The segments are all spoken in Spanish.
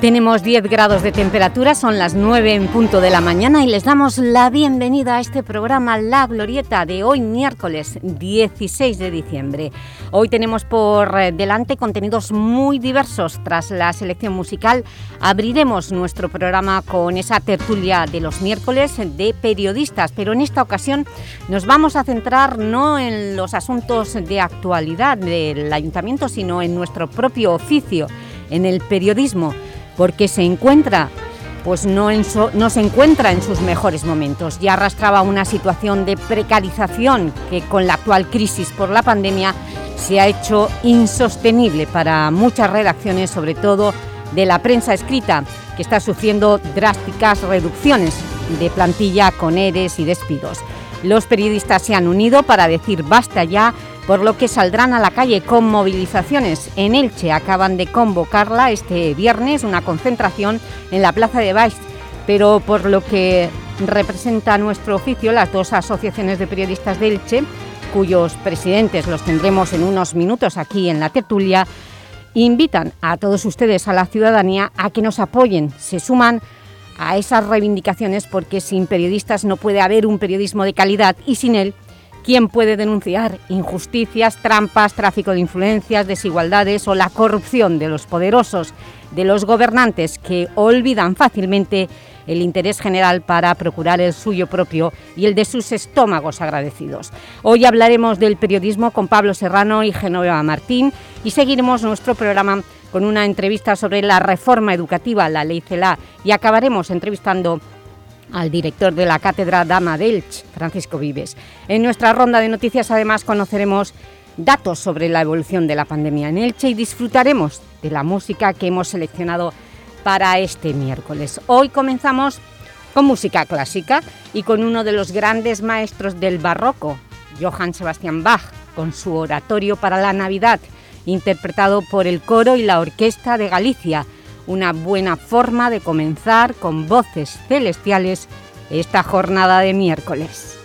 Tenemos 10 grados de temperatura, son las 9 en punto de la mañana y les damos la bienvenida a este programa La Glorieta de hoy miércoles 16 de diciembre. Hoy tenemos por eh, delante contenidos muy diversos. Tras la selección musical abriremos nuestro programa con esa tertulia de los miércoles de periodistas, pero en esta ocasión nos vamos a centrar no en los asuntos de actualidad del Ayuntamiento, sino en nuestro propio oficio, en el periodismo porque se encuentra pues no, se encuentra en sus mejores momentos. Ya arrastraba una situación de precarización que con la actual crisis por la pandemia se ha hecho insostenible para muchas redacciones, sobre todo de la prensa escrita, que está sufriendo drásticas reducciones de plantilla con ERES y despidos. Los periodistas se han unido para decir basta ya por lo que saldrán a la calle con movilizaciones. En Elche acaban de convocarla este viernes, una concentración en la Plaza de Baix, pero por lo que representa nuestro oficio, las dos asociaciones de periodistas de Elche, cuyos presidentes los tendremos en unos minutos aquí en la tertulia, invitan a todos ustedes, a la ciudadanía, a que nos apoyen, se suman a esas reivindicaciones porque sin periodistas no puede haber un periodismo de calidad y sin él ¿Quién puede denunciar injusticias, trampas, tráfico de influencias, desigualdades o la corrupción de los poderosos, de los gobernantes que olvidan fácilmente el interés general para procurar el suyo propio y el de sus estómagos agradecidos. Hoy hablaremos del periodismo con Pablo Serrano y Genoveva Martín y seguiremos nuestro programa con una entrevista sobre la reforma educativa, la Ley CELA, y acabaremos entrevistando al director de la Cátedra Dama Delch, Francisco Vives. En nuestra ronda de noticias además conoceremos datos sobre la evolución de la pandemia en Elche y disfrutaremos de la música que hemos seleccionado para este miércoles. Hoy comenzamos con música clásica y con uno de los grandes maestros del barroco, Johann Sebastian Bach, con su oratorio para la Navidad, interpretado por el coro y la orquesta de Galicia, una buena forma de comenzar con voces celestiales esta jornada de miércoles.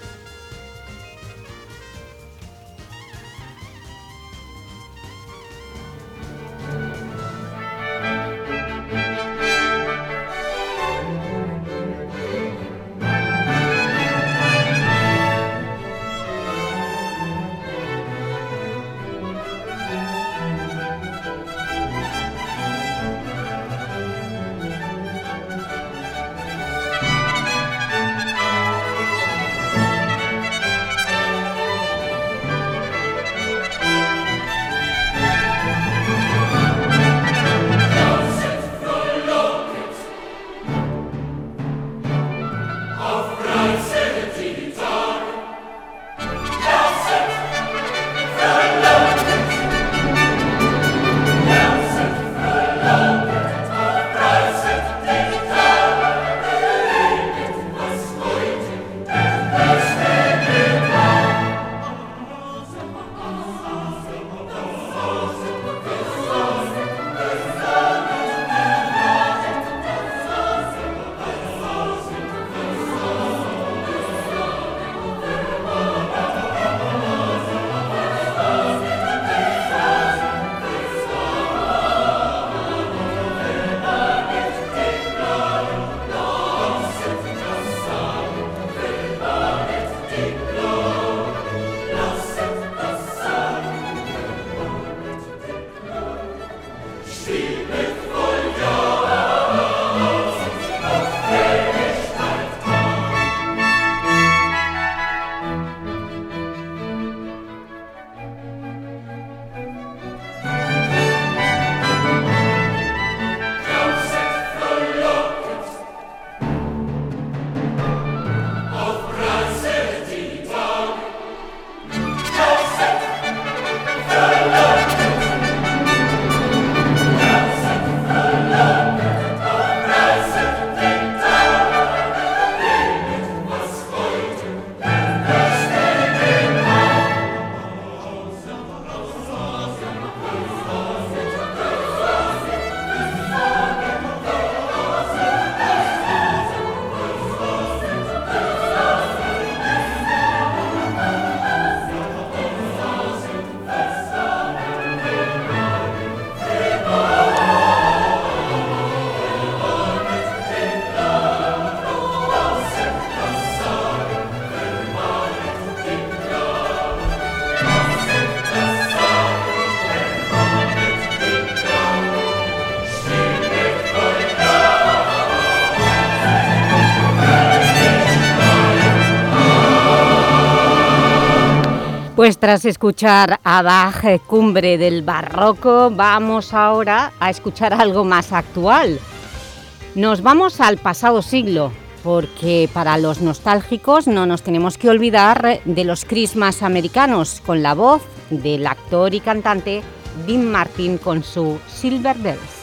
Pues tras escuchar a Bach, cumbre del barroco, vamos ahora a escuchar algo más actual. Nos vamos al pasado siglo, porque para los nostálgicos no nos tenemos que olvidar de los Christmas americanos, con la voz del actor y cantante Dean Martin con su Silver Bells.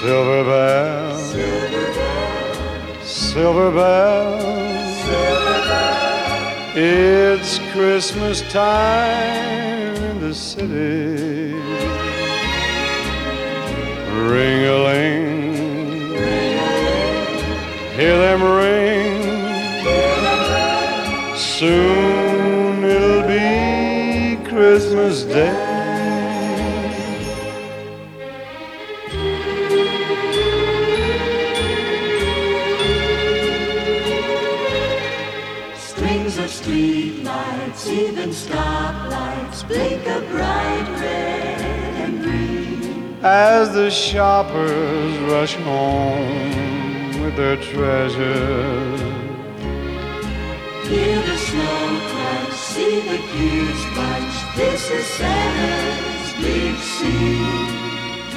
Silver bell, silver bell. It's Christmas time in the city. Ring a ling, hear them ring. Soon it'll be Christmas Day. As the shoppers rush home with their treasures. Hear the snow crunch, see the kids bunch. This is Santa's big scene.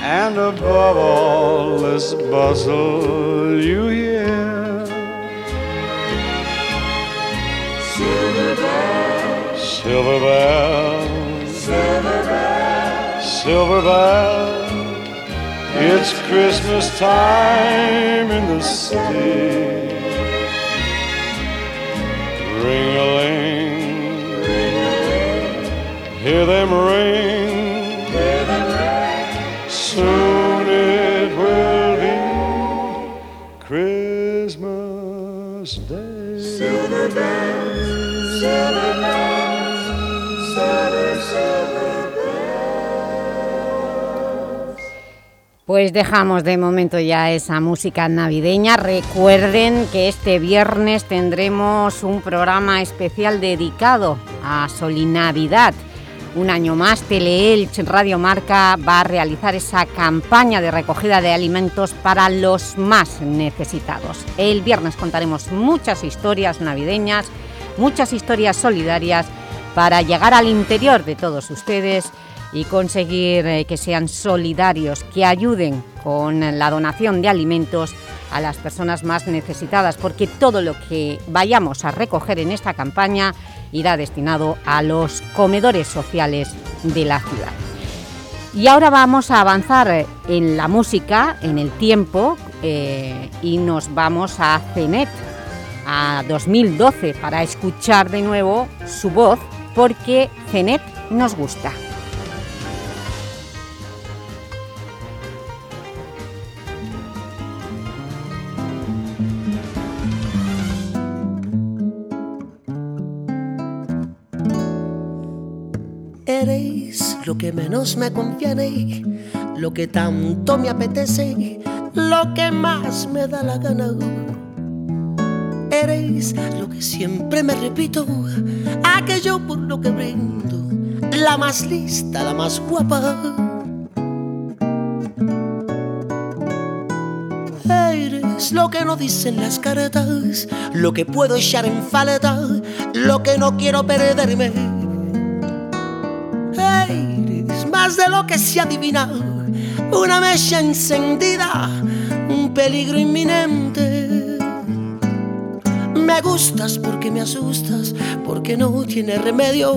And above all this bustle, you hear silver bells Silver bells, silver bells, silver bells. It's Christmas time in the city. Ring a ling, hear them ring. Soon it will be Christmas Day. Silver bells, silver bells. Pues dejamos de momento ya esa música navideña. Recuerden que este viernes tendremos un programa especial dedicado a Solinavidad. Un año más, Teleelch Radio Marca va a realizar esa campaña de recogida de alimentos para los más necesitados. El viernes contaremos muchas historias navideñas, muchas historias solidarias para llegar al interior de todos ustedes y conseguir eh, que sean solidarios, que ayuden con la donación de alimentos a las personas más necesitadas, porque todo lo que vayamos a recoger en esta campaña irá destinado a los comedores sociales de la ciudad. Y ahora vamos a avanzar en la música, en el tiempo, eh, y nos vamos a CENET, a 2012, para escuchar de nuevo su voz porque CENET nos gusta. Lo que menos me conviene, lo que tanto me apetece, lo que más me da la gana Eres lo que siempre me repito, aquello por lo que brindo, la más lista, la más guapa. Eres lo que no dicen las cartas, lo que puedo echar en falta, lo que no quiero perderme. Más de lo que se adivina, una mecha encendida, un peligro inminente me gustas porque me asustas, porque no tiene remedio.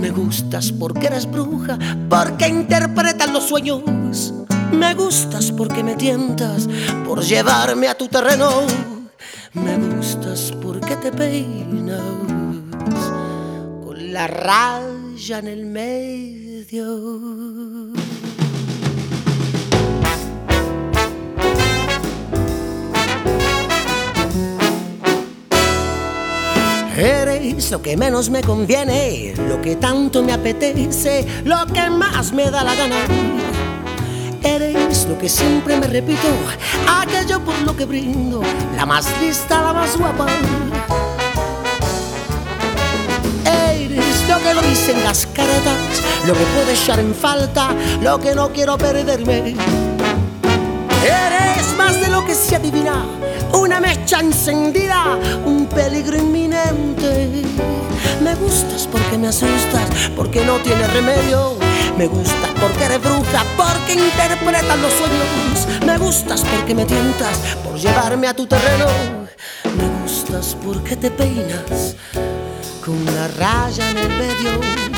Me gustas porque eres bruja, porque interpretas los sueños. Me gustas porque me tientas por llevarme a tu terreno. Me gustas porque te peinas con la raya en el medio. Dios. Eres lo que menos me conviene, lo que tanto me apetece, lo que más me da la gana. Eres lo que siempre me repito, aquello por lo que brindo, la más lista, la más guapa lo que lo dicen las cartas, lo que puedo echar en falta, lo que no quiero perderme. Eres más de lo que se adivina, una mecha encendida, un peligro inminente. Me gustas porque me asustas, porque no tienes remedio. Me gustas porque eres bruja, porque interpretas los sueños. Me gustas porque me tientas por llevarme a tu terreno. Me gustas porque te peinas una raya en el medio.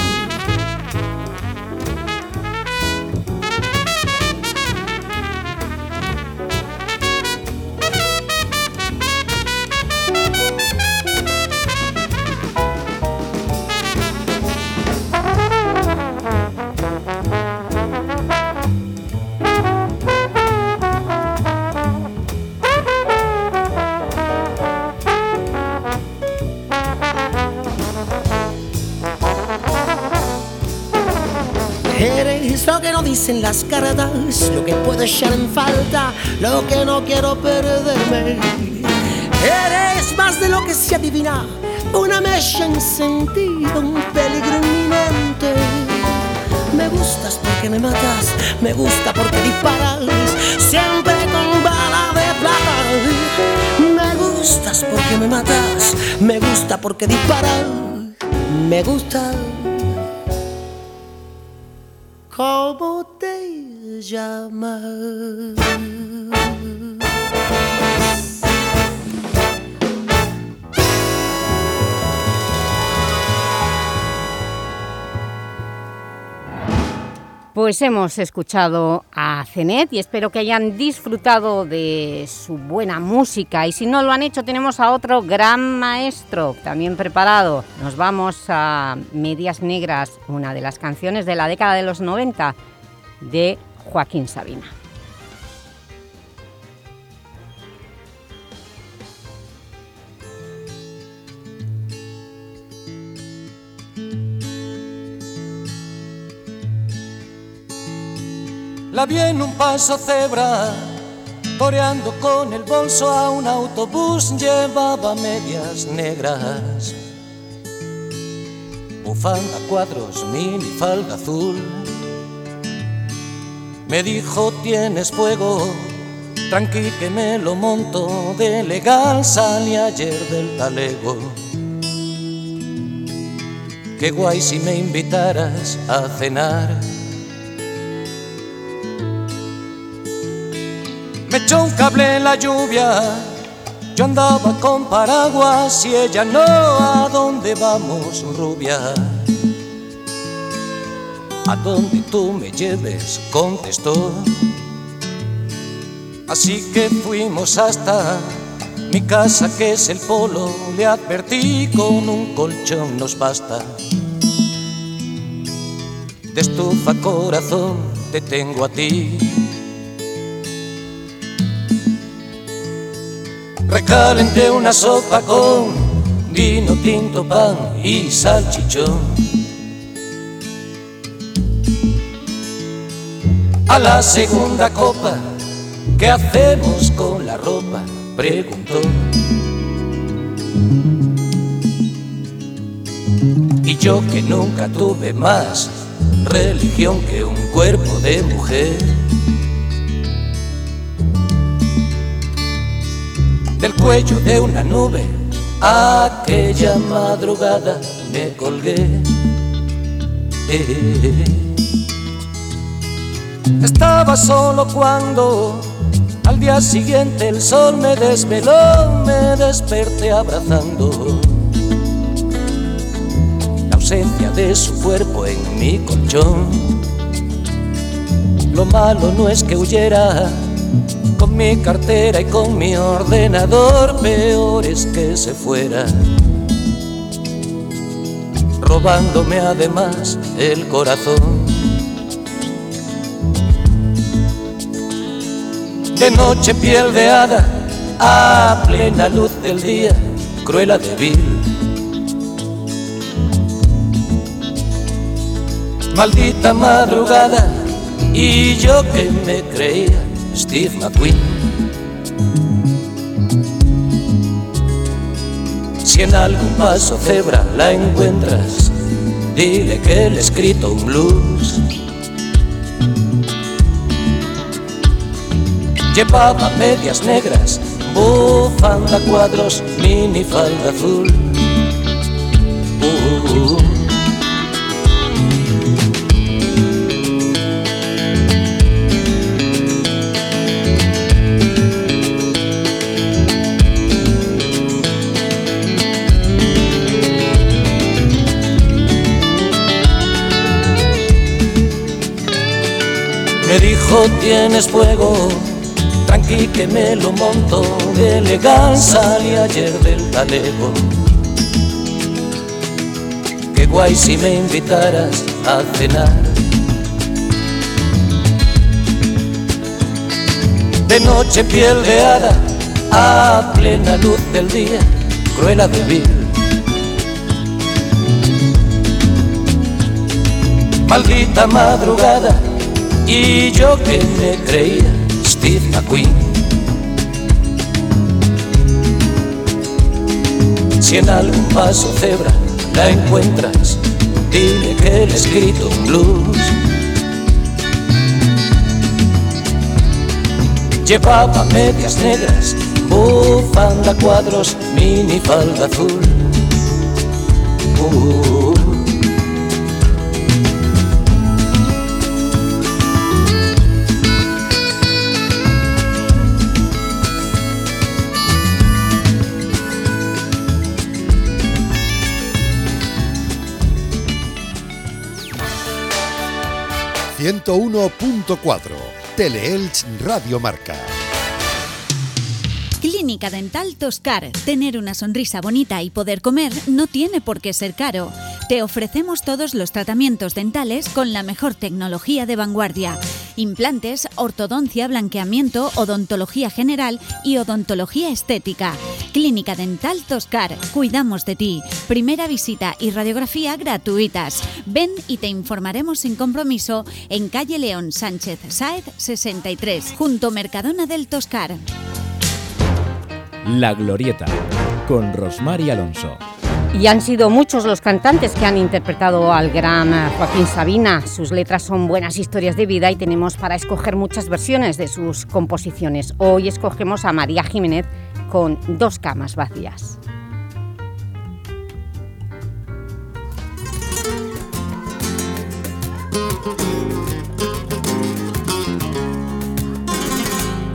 Lo que no dicen las cartas, lo que puedo echar en falta, lo que no quiero perderme. Eres más de lo que se adivina, una mecha encendida, un peligro inminente. Me gustas porque me matas, me gusta porque disparas, siempre con bala de plata. Me gustas porque me matas, me gusta porque disparas, me gusta. ¿Cómo te llamas? Pues hemos escuchado a Cenet y espero que hayan disfrutado de su buena música y si no lo han hecho tenemos a otro gran maestro también preparado. Nos vamos a Medias Negras, una de las canciones de la década de los 90 de Joaquín Sabina. La vi en un paso cebra, toreando con el bolso a un autobús, llevaba medias negras, bufanda cuadros, mini falda azul. Me dijo, tienes fuego, tranqui que me lo monto, de legal salí ayer del talego. Qué guay si me invitaras a cenar. Echó un cable en la lluvia, yo andaba con paraguas y ella no, ¿a dónde vamos, rubia? A donde tú me lleves, contestó. Así que fuimos hasta mi casa, que es el polo, le advertí con un colchón nos basta. De estufa corazón te tengo a ti. Recalenté una sopa con vino tinto, pan y salchichón. A la segunda copa, ¿qué hacemos con la ropa? Preguntó. Y yo que nunca tuve más religión que un cuerpo de mujer. Cuello de una nube. Aquella madrugada me colgué. Eh. Estaba solo cuando al día siguiente el sol me desveló, me desperté abrazando la ausencia de su cuerpo en mi colchón. Lo malo no es que huyera con mi cartera y con mi ordenador, peor es que se fuera. Robándome además el corazón. De noche piel de hada, a plena luz del día, cruela débil. Maldita madrugada, y yo que me creía Steve McQueen. Si en algún paso cebra la encuentras, dile que le he escrito un blues. Llevaba medias negras, bufanda cuadros, mini falda azul. Dijo tienes fuego, tranqui que me lo monto, de elegancia salí ayer del talego. Qué guay si me invitaras a cenar. De noche piel de hada, a plena luz del día, cruela de vil. Maldita madrugada, y yo que me creía Steve McQueen. Si en algún paso cebra la encuentras, dile que le he escrito un blues. Llevaba medias negras, bufanda cuadros, mini falda azul. Uh. ...101.4... Teleelch Radio Marca. Clínica Dental Toscar. Tener una sonrisa bonita y poder comer no tiene por qué ser caro. Te ofrecemos todos los tratamientos dentales con la mejor tecnología de vanguardia. Implantes, ortodoncia, blanqueamiento, odontología general y odontología estética. Clínica Dental Toscar. Cuidamos de ti. Primera visita y radiografía gratuitas. Ven y te informaremos sin compromiso en calle León Sánchez Saez 63, junto Mercadona del Toscar. La Glorieta, con Rosmar y Alonso. Y han sido muchos los cantantes que han interpretado al gran eh, Joaquín Sabina. Sus letras son buenas historias de vida y tenemos para escoger muchas versiones de sus composiciones. Hoy escogemos a María Jiménez con Dos camas vacías.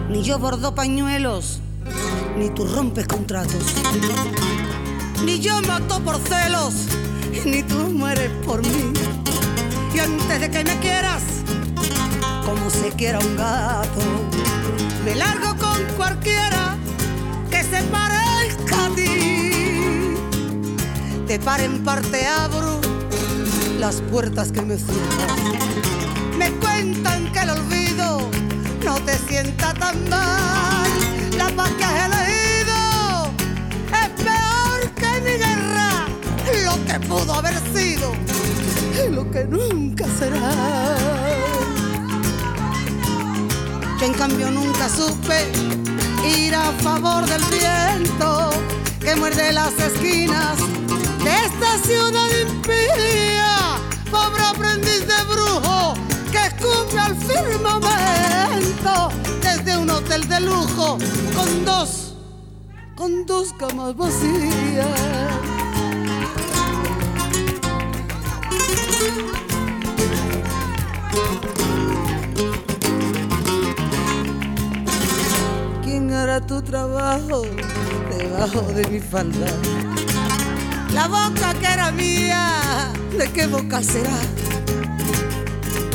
Ni yo bordo pañuelos, ni tú rompes contratos. Ni yo mato por celos, ni tú mueres por mí. Y antes de que me quieras, como se quiera un gato, me largo con cualquiera De par en parte abro las puertas que me cierran. Me cuentan que el olvido no te sienta tan mal. La paz que has elegido es peor que mi guerra. Lo que pudo haber sido y lo que nunca será. Yo en cambio nunca supe ir a favor del viento que muerde las esquinas esta ciudad impía. Pobre aprendiz de brujo que escupe al firmamento desde un hotel de lujo con dos, con dos camas vacías. ¿Quién hará tu trabajo debajo de mi falda? La boca que era mía, ¿de qué boca será?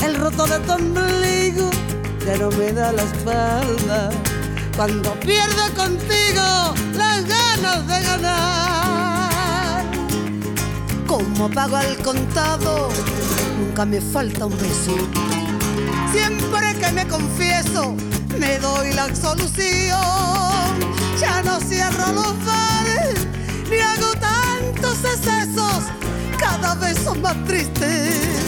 El roto de tu ombligo ya no me da la espalda. Cuando pierdo contigo las ganas de ganar. Como pago al contado, nunca me falta un beso. Siempre que me confieso, me doy la absolución. Ya no cierro los hago excesos. Cada vez son más tristes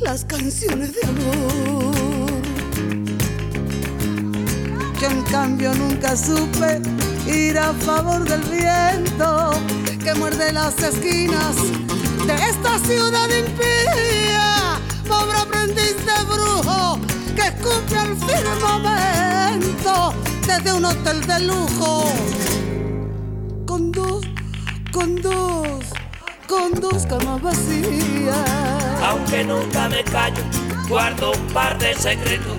las canciones de amor. Yo en cambio nunca supe ir a favor del viento que muerde las esquinas de esta ciudad impía. Pobre aprendiz de brujo que escupe al firmamento desde un hotel de lujo. Con dos, con dos, camas vacías. Aunque nunca me callo, guardo un par de secretos.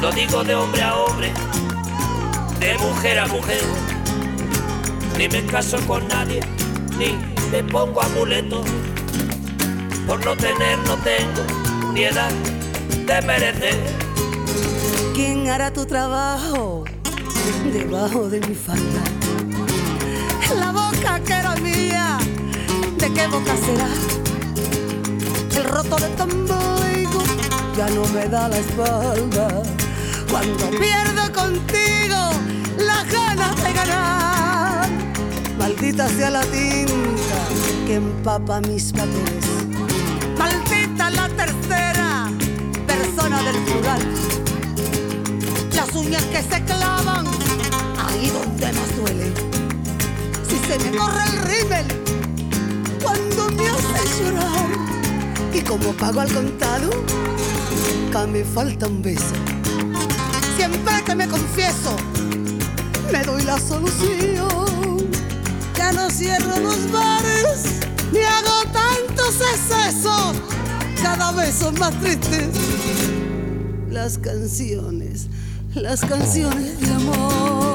Lo digo de hombre a hombre, de mujer a mujer. Ni me caso con nadie, ni me pongo amuleto. Por no tener, no tengo ni edad de merecer. ¿Quién hará tu trabajo debajo de mi falda? La boca que era mía, ¿de qué boca será? El roto de tamboigo ya no me da la espalda. Cuando pierdo contigo las ganas de ganar, maldita sea la tinta que empapa mis papeles. Maldita la tercera persona del plural. Las uñas que se clavan ahí donde más duele. Se me corre el rímel cuando me hace llorar. Y como pago al contado, nunca me falta un beso. Siempre que me confieso, me doy la solución. Ya no cierro los bares, ni hago tantos excesos. Cada vez son más tristes las canciones, las canciones de amor.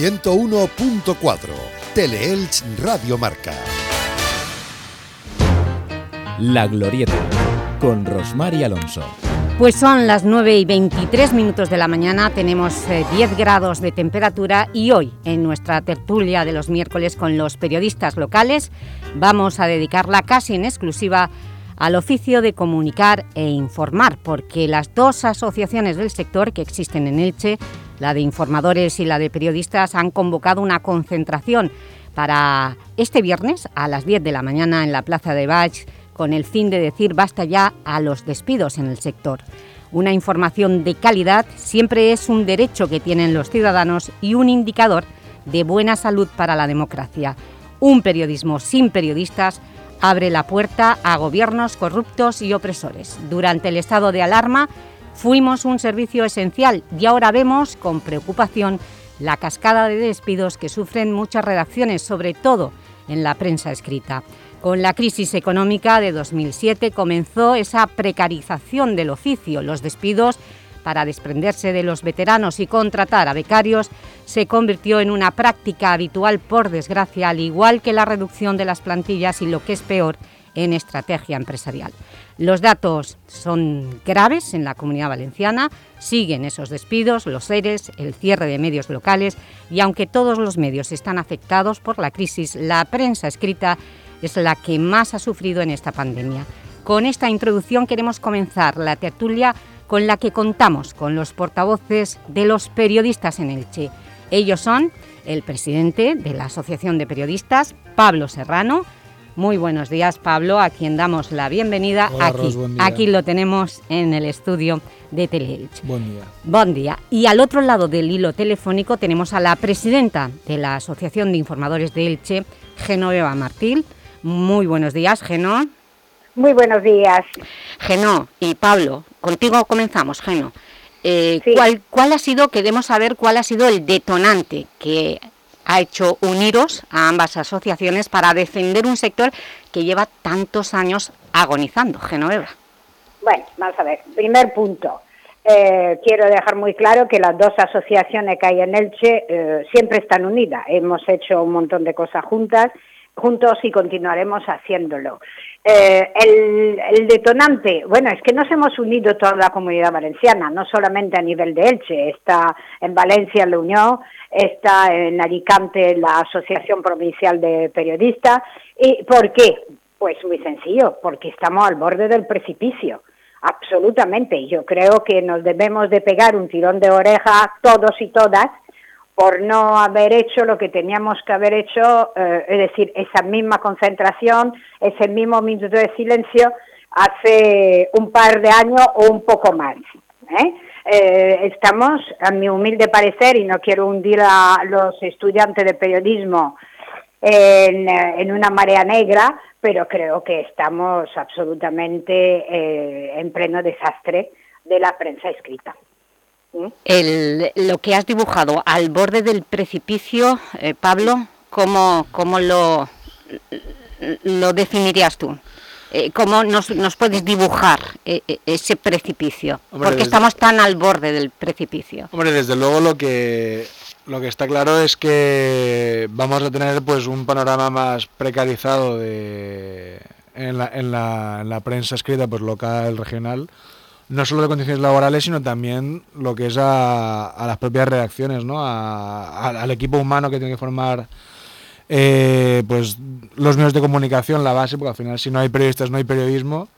101.4 Teleelch Radio Marca. La Glorieta con Rosmar y Alonso. Pues son las 9 y 23 minutos de la mañana, tenemos eh, 10 grados de temperatura y hoy en nuestra tertulia de los miércoles con los periodistas locales vamos a dedicarla casi en exclusiva al oficio de comunicar e informar, porque las dos asociaciones del sector que existen en Elche, la de informadores y la de periodistas, han convocado una concentración para este viernes a las 10 de la mañana en la Plaza de Bach con el fin de decir basta ya a los despidos en el sector. Una información de calidad siempre es un derecho que tienen los ciudadanos y un indicador de buena salud para la democracia. Un periodismo sin periodistas abre la puerta a gobiernos corruptos y opresores. Durante el estado de alarma fuimos un servicio esencial y ahora vemos con preocupación la cascada de despidos que sufren muchas redacciones, sobre todo en la prensa escrita. Con la crisis económica de 2007 comenzó esa precarización del oficio. Los despidos para desprenderse de los veteranos y contratar a becarios se convirtió en una práctica habitual, por desgracia, al igual que la reducción de las plantillas y, lo que es peor, en estrategia empresarial. Los datos son graves en la Comunidad Valenciana, siguen esos despidos, los seres, el cierre de medios locales y aunque todos los medios están afectados por la crisis, la prensa escrita es la que más ha sufrido en esta pandemia. Con esta introducción queremos comenzar la tertulia con la que contamos con los portavoces de los periodistas en Elche. Ellos son el presidente de la Asociación de Periodistas, Pablo Serrano. Muy buenos días, Pablo, a quien damos la bienvenida. Hola, aquí, Ros, buen día. aquí lo tenemos en el estudio de Teleelch. Buen día. Buen día. Y al otro lado del hilo telefónico tenemos a la presidenta de la Asociación de Informadores de Elche, Genoveva Martín. Muy buenos días, Geno. Muy buenos días. Geno y Pablo, contigo comenzamos, Geno. Eh, Sí. ¿cuál, ¿Cuál ha sido, queremos saber cuál ha sido el detonante que ha hecho uniros a ambas asociaciones para defender un sector que lleva tantos años agonizando, Genoveva? Bueno, vamos a ver. Primer punto. Eh, quiero dejar muy claro que las dos asociaciones que hay en Elche eh, siempre están unidas. Hemos hecho un montón de cosas juntas, juntos y continuaremos haciéndolo. Eh, el, el detonante, bueno, es que nos hemos unido toda la comunidad valenciana, no solamente a nivel de Elche, está en Valencia la Unión, está en Alicante la Asociación Provincial de Periodistas. ¿Y por qué? Pues muy sencillo, porque estamos al borde del precipicio. Absolutamente. Yo creo que nos debemos de pegar un tirón de oreja todos y todas, por no haber hecho lo que teníamos que haber hecho, eh, es decir, esa misma concentración, ese mismo minuto de silencio hace un par de años o un poco más. ¿eh? Eh, estamos, a mi humilde parecer, y no quiero hundir a los estudiantes de periodismo en, en una marea negra, pero creo que estamos absolutamente eh, en pleno desastre de la prensa escrita. ¿Mm? Lo que has dibujado al borde del precipicio, eh, Pablo, ¿cómo, cómo lo, lo definirías tú? Eh, ¿Cómo nos, nos, puedes dibujar eh, eh, ese precipicio? Hombre, Porque desde... estamos tan al borde del precipicio. Hombre, desde luego lo que lo que está claro es que vamos a tener pues un panorama más precarizado de, en, la, en, la, en la prensa escrita pues local, regional, no solo de condiciones laborales, sino también lo que es a, a las propias redacciones, ¿no? A, a, al equipo humano que tiene que formar eh, pues los medios de comunicación, la base, porque al final si no hay periodistas no hay periodismo.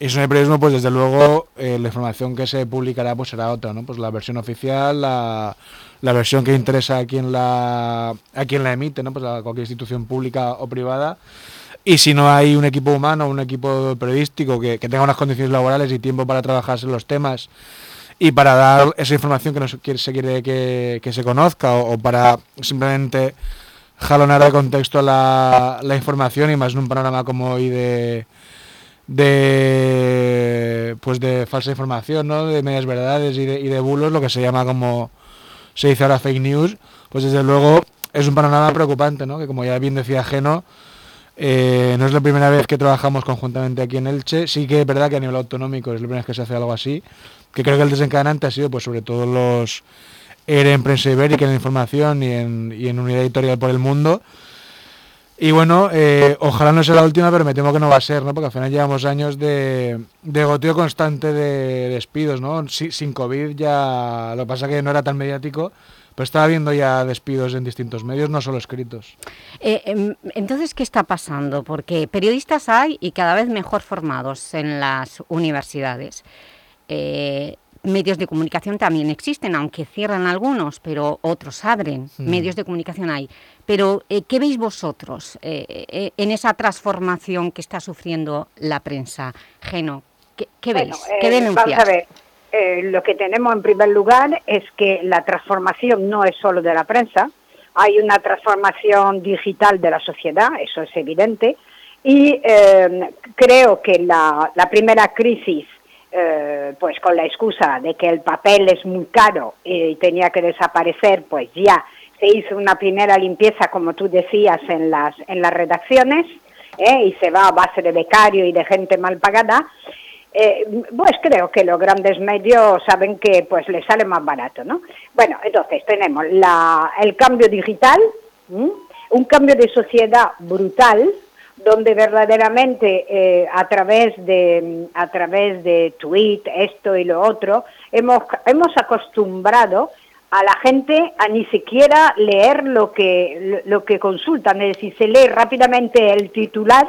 Y si no hay periodismo, pues desde luego eh, la información que se publicará pues será otra, ¿no? Pues la versión oficial, la, la versión que interesa a quien la, a quien la emite, ¿no? Pues a cualquier institución pública o privada. Y si no hay un equipo humano, un equipo periodístico que, que tenga unas condiciones laborales y tiempo para trabajarse los temas y para dar esa información que no se quiere, se quiere que, que se conozca o para simplemente jalonar de contexto la, la, información y más en un panorama como hoy de, de pues de falsa información, ¿no? de medias verdades y de, bulos, lo que se llama como se dice ahora fake news, pues desde luego es un panorama preocupante, ¿no? que como ya bien decía Geno, eh, no es la primera vez que trabajamos conjuntamente aquí en Elche, sí que es verdad que a nivel autonómico es la primera vez que se hace algo así, que creo que el desencadenante ha sido pues sobre todo los en prensa ibérica, en información y en, y en unidad editorial por el mundo. Y bueno, eh, ojalá no sea la última, pero me temo que no va a ser, ¿no? Porque al final llevamos años de, de goteo constante de despidos, ¿no? Si, sin COVID ya, lo que pasa que no era tan mediático, pero estaba viendo ya despidos en distintos medios, no solo escritos. Eh, entonces, ¿qué está pasando? Porque periodistas hay y cada vez mejor formados en las universidades. Eh, medios de comunicación también existen, aunque cierran algunos, pero otros abren, mm. medios de comunicación hay. Pero, eh, ¿qué veis vosotros eh, eh, en esa transformación que está sufriendo la prensa? Geno, ¿qué, qué bueno, veis? ¿Qué denuncias? Vamos a ver, lo que tenemos en primer lugar es que la transformación no es solo de la prensa, hay una transformación digital de la sociedad, eso es evidente, y creo que la, la primera crisis eh, pues con la excusa de que el papel es muy caro y tenía que desaparecer, pues ya se hizo una primera limpieza, como tú decías, en las, en las redacciones, ¿eh? y se va a base de becario y de gente mal pagada, eh, pues creo que los grandes medios saben que pues les sale más barato, ¿no? Bueno, entonces tenemos la, el cambio digital, un cambio de sociedad brutal, donde verdaderamente eh, a través de a través de tweet esto y lo otro hemos hemos acostumbrado a la gente a ni siquiera leer lo que lo que consultan es decir se lee rápidamente el titular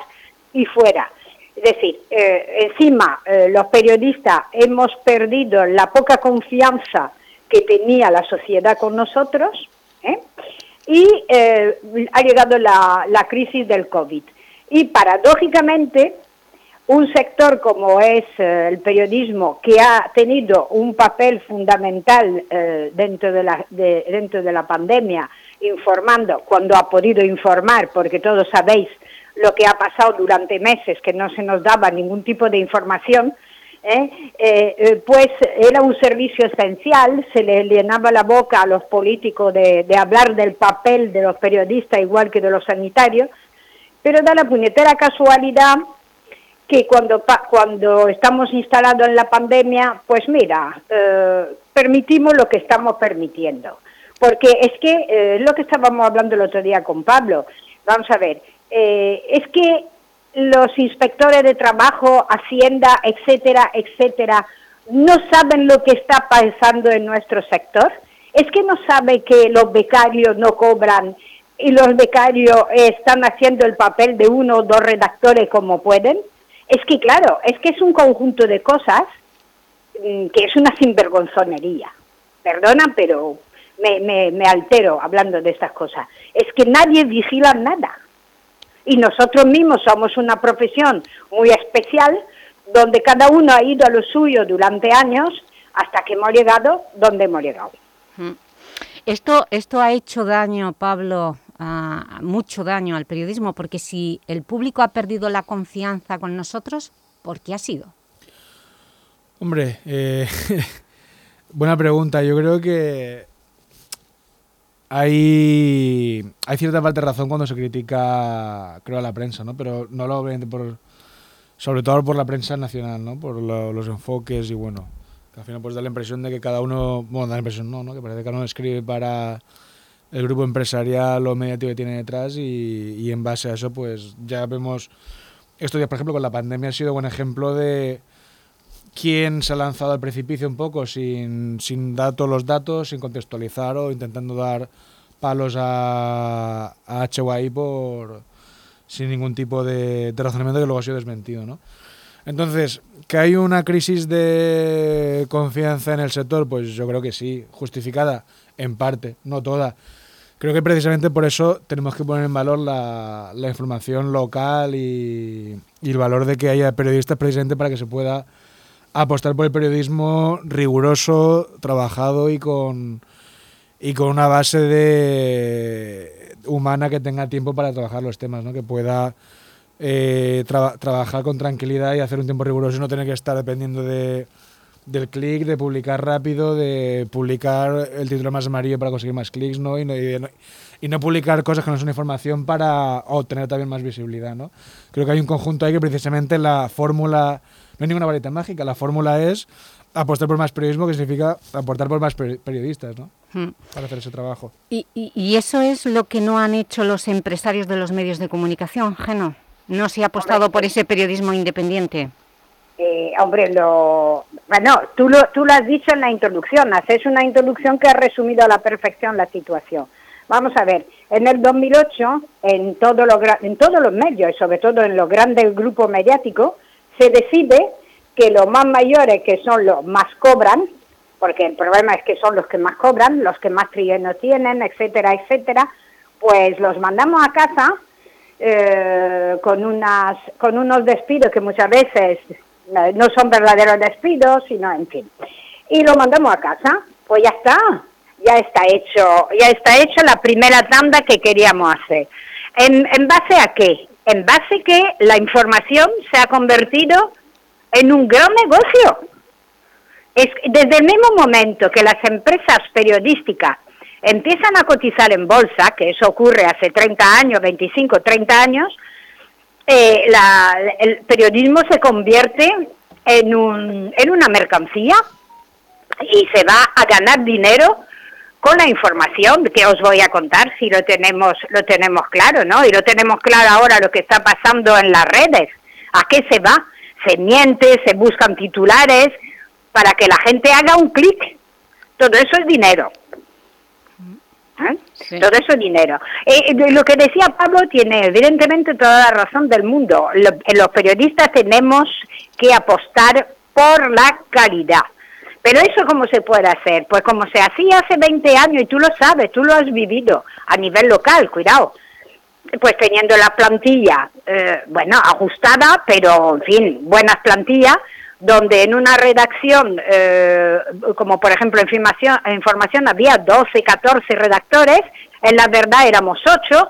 y fuera es decir eh, encima eh, los periodistas hemos perdido la poca confianza que tenía la sociedad con nosotros ¿eh? y ha llegado la, la crisis del covid y paradójicamente, un sector como es eh, el periodismo, que ha tenido un papel fundamental eh, dentro, de la, de, dentro de la pandemia, informando cuando ha podido informar, porque todos sabéis lo que ha pasado durante meses, que no se nos daba ningún tipo de información, ¿eh? pues era un servicio esencial, se le llenaba la boca a los políticos de hablar del papel de los periodistas igual que de los sanitarios, pero da la puñetera casualidad que cuando, cuando estamos instalados en la pandemia, pues mira, eh, permitimos lo que estamos permitiendo. Porque es que eh, lo que estábamos hablando el otro día con Pablo, vamos a ver, eh, es que los inspectores de trabajo, Hacienda, etcétera, etcétera, no saben lo que está pasando en nuestro sector. Es que no sabe que los becarios no cobran y los becarios están haciendo el papel de uno o dos redactores como pueden. Es que, claro, es que es un conjunto de cosas que es una sinvergonzonería. Perdona, pero me, me, me altero hablando de estas cosas, es que nadie vigila nada. Y nosotros mismos somos una profesión muy especial, donde cada uno ha ido a lo suyo durante años hasta que hemos llegado donde hemos llegado. Mm. Esto, esto ha hecho daño, Pablo, mucho daño al periodismo, porque si el público ha perdido la confianza con nosotros, ¿por qué ha sido? Hombre, eh, buena pregunta. Yo creo que hay, cierta parte de razón cuando se critica, creo, a la prensa, ¿no? Pero no lo obviamente sobre todo por la prensa nacional, ¿no? Por lo- los enfoques y bueno, que al final pues da la impresión de que cada uno, bueno, da la impresión no, ¿no? Que parece que cada uno escribe para el grupo empresarial o mediático que tiene detrás y, en base a eso pues ya vemos, estos días por ejemplo con la pandemia ha sido buen ejemplo de quién se ha lanzado al precipicio un poco sin, sin dar todos los datos, sin contextualizar o intentando dar palos a, a por sin ningún tipo de, de razonamiento que luego ha sido desmentido, ¿no? Entonces, ¿que hay una crisis de confianza en el sector? Pues yo creo que sí, justificada en parte, no toda. Creo que precisamente por eso tenemos que poner en valor la, información local y, el valor de que haya periodistas precisamente para que se pueda apostar por el periodismo riguroso, trabajado y con, y con una base de humana que tenga tiempo para trabajar los temas, ¿no? que pueda eh, traba- trabajar con tranquilidad y hacer un tiempo riguroso y no tener que estar dependiendo de, del clic, de publicar rápido, de publicar el título más amarillo para conseguir más clics, ¿no? Y, no, y no- y no publicar cosas que no son información para obtener también más visibilidad, ¿no? Creo que hay un conjunto ahí que precisamente la fórmula, no hay ninguna varita mágica, la fórmula es apostar por más periodismo, que significa aportar por más peri- periodistas, ¿no? Mm. Para hacer ese trabajo. Y, y- y eso es lo que no han hecho los empresarios de los medios de comunicación, Geno. No se ha apostado por ese periodismo independiente. Eh, hombre, lo, bueno, tú lo, tú lo has dicho en la introducción, haces una introducción que ha resumido a la perfección la situación. Vamos a ver, en el 2008, en, todo lo en todos los medios, y sobre todo en los grandes grupos mediáticos, se decide que los más mayores, que son los más cobran, porque el problema es que son los que más cobran, los que más trienio tienen, etcétera, etcétera, pues los mandamos a casa eh, con, unas, con unos despidos que muchas veces no son verdaderos despidos, sino en fin. Y lo mandamos a casa, pues ya está, ya está hecho, ya está hecho la primera tanda que queríamos hacer. ¿En, en base a qué? En base que la información se ha convertido en un gran negocio. Es, desde el mismo momento que las empresas periodísticas empiezan a cotizar en bolsa, que eso ocurre hace 30 años, 25, 30 años, eh, la- el periodismo se convierte en, un, en una mercancía y se va a ganar dinero con la información que os voy a contar si lo tenemos lo tenemos claro, ¿no? Y lo tenemos claro ahora lo que está pasando en las redes. ¿A qué se va? Se miente, se buscan titulares para que la gente haga un clic. Todo eso es dinero. ¿Eh? Todo eso es dinero. Eh, de lo que decía Pablo tiene evidentemente toda la razón del mundo. Lo- eh, los periodistas tenemos que apostar por la calidad. Pero eso cómo se puede hacer? Pues como se hacía hace 20 años y tú lo sabes, tú lo has vivido a nivel local, cuidado. Pues teniendo la plantilla, eh, bueno, ajustada, pero en fin, buenas plantillas, donde en una redacción, eh, como por ejemplo en información, había 12, 14 redactores, en la verdad éramos 8,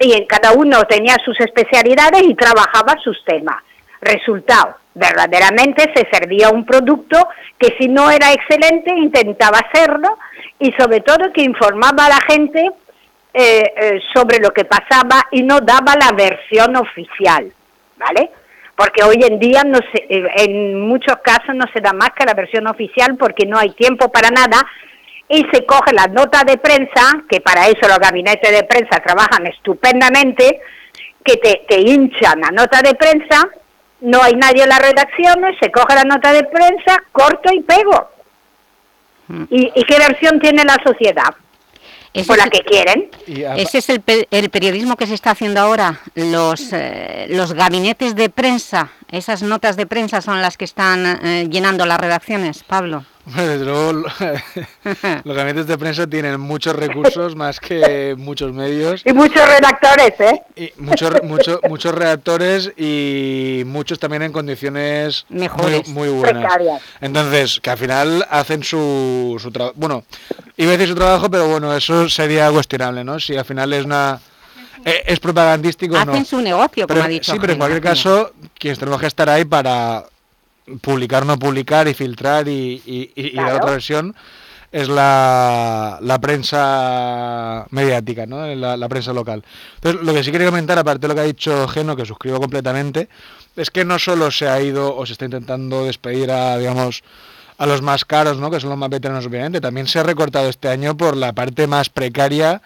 y en cada uno tenía sus especialidades y trabajaba sus temas. Resultado, verdaderamente se servía un producto que si no era excelente intentaba hacerlo y sobre todo que informaba a la gente eh, eh, sobre lo que pasaba y no daba la versión oficial, ¿vale? Porque hoy en día no se, eh, en muchos casos no se da más que la versión oficial porque no hay tiempo para nada y se coge la nota de prensa, que para eso los gabinetes de prensa trabajan estupendamente, que te, te hinchan la nota de prensa, no hay nadie en las redacciones, se coge la nota de prensa, corto y pego. ¿Y, y qué versión tiene la sociedad? Ese Por la es- que quieren. Ese es el, pe- el periodismo que se está haciendo ahora. Los, eh, los gabinetes de prensa, esas notas de prensa son las que están eh, llenando las redacciones, Pablo. Desde luego, lo- los gabinetes de prensa tienen muchos recursos más que muchos medios. Y muchos redactores, ¿eh? Y muchos, muchos, muchos redactores y muchos también en condiciones muy, Mejores. muy buenas. Precarias. Entonces, que al final hacen su, su trabajo. Bueno, iba a decir su trabajo, pero bueno, eso sería cuestionable, ¿no? Si al final es una. eh, Es propagandístico o no. Hacen su negocio, como Pero- ha dicho Sí, pero en cualquier caso, quienes tenemos que estar ahí para publicar, no publicar y filtrar y, y- y- y dar Claro. otra versión es la, la prensa mediática, ¿no? La, la prensa local. Entonces, lo que sí quería comentar, aparte de lo que ha dicho Geno, que suscribo completamente, es que no solo se ha ido o se está intentando despedir a, digamos, a los más caros, ¿no? Que son los más veteranos, obviamente. También se ha recortado este año por la parte más precaria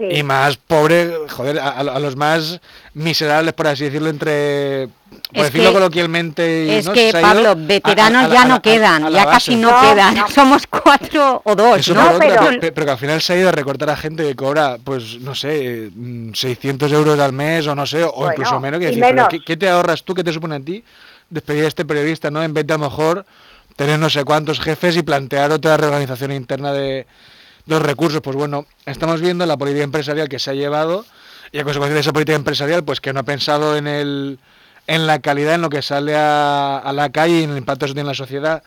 Sí. y más pobre, joder, a, a los más miserables, por así decirlo, entre, por Es decirlo que- coloquialmente. y, Es ¿no? que, Pablo, veteranos a- a la- ya no a- quedan, ya casi no, No, quedan. no. Somos cuatro o dos, Eso ¿no? pero- pe- pe- pero que al final se ha ido a recortar a gente que cobra, pues, no sé, mm, 600 euros al mes o no sé, o Bueno, incluso menos. Que decir, pero. ¿qué, qué te ahorras tú, qué te supone a ti despedir a este periodista, ¿no? En vez de a lo mejor tener no sé cuántos jefes y plantear otra reorganización interna de los recursos. Pues bueno, estamos viendo la política empresarial que se ha llevado y a consecuencia de esa política empresarial, pues que no ha pensado en el en la calidad, en lo que sale a, a la calle y en el impacto que tiene en la sociedad,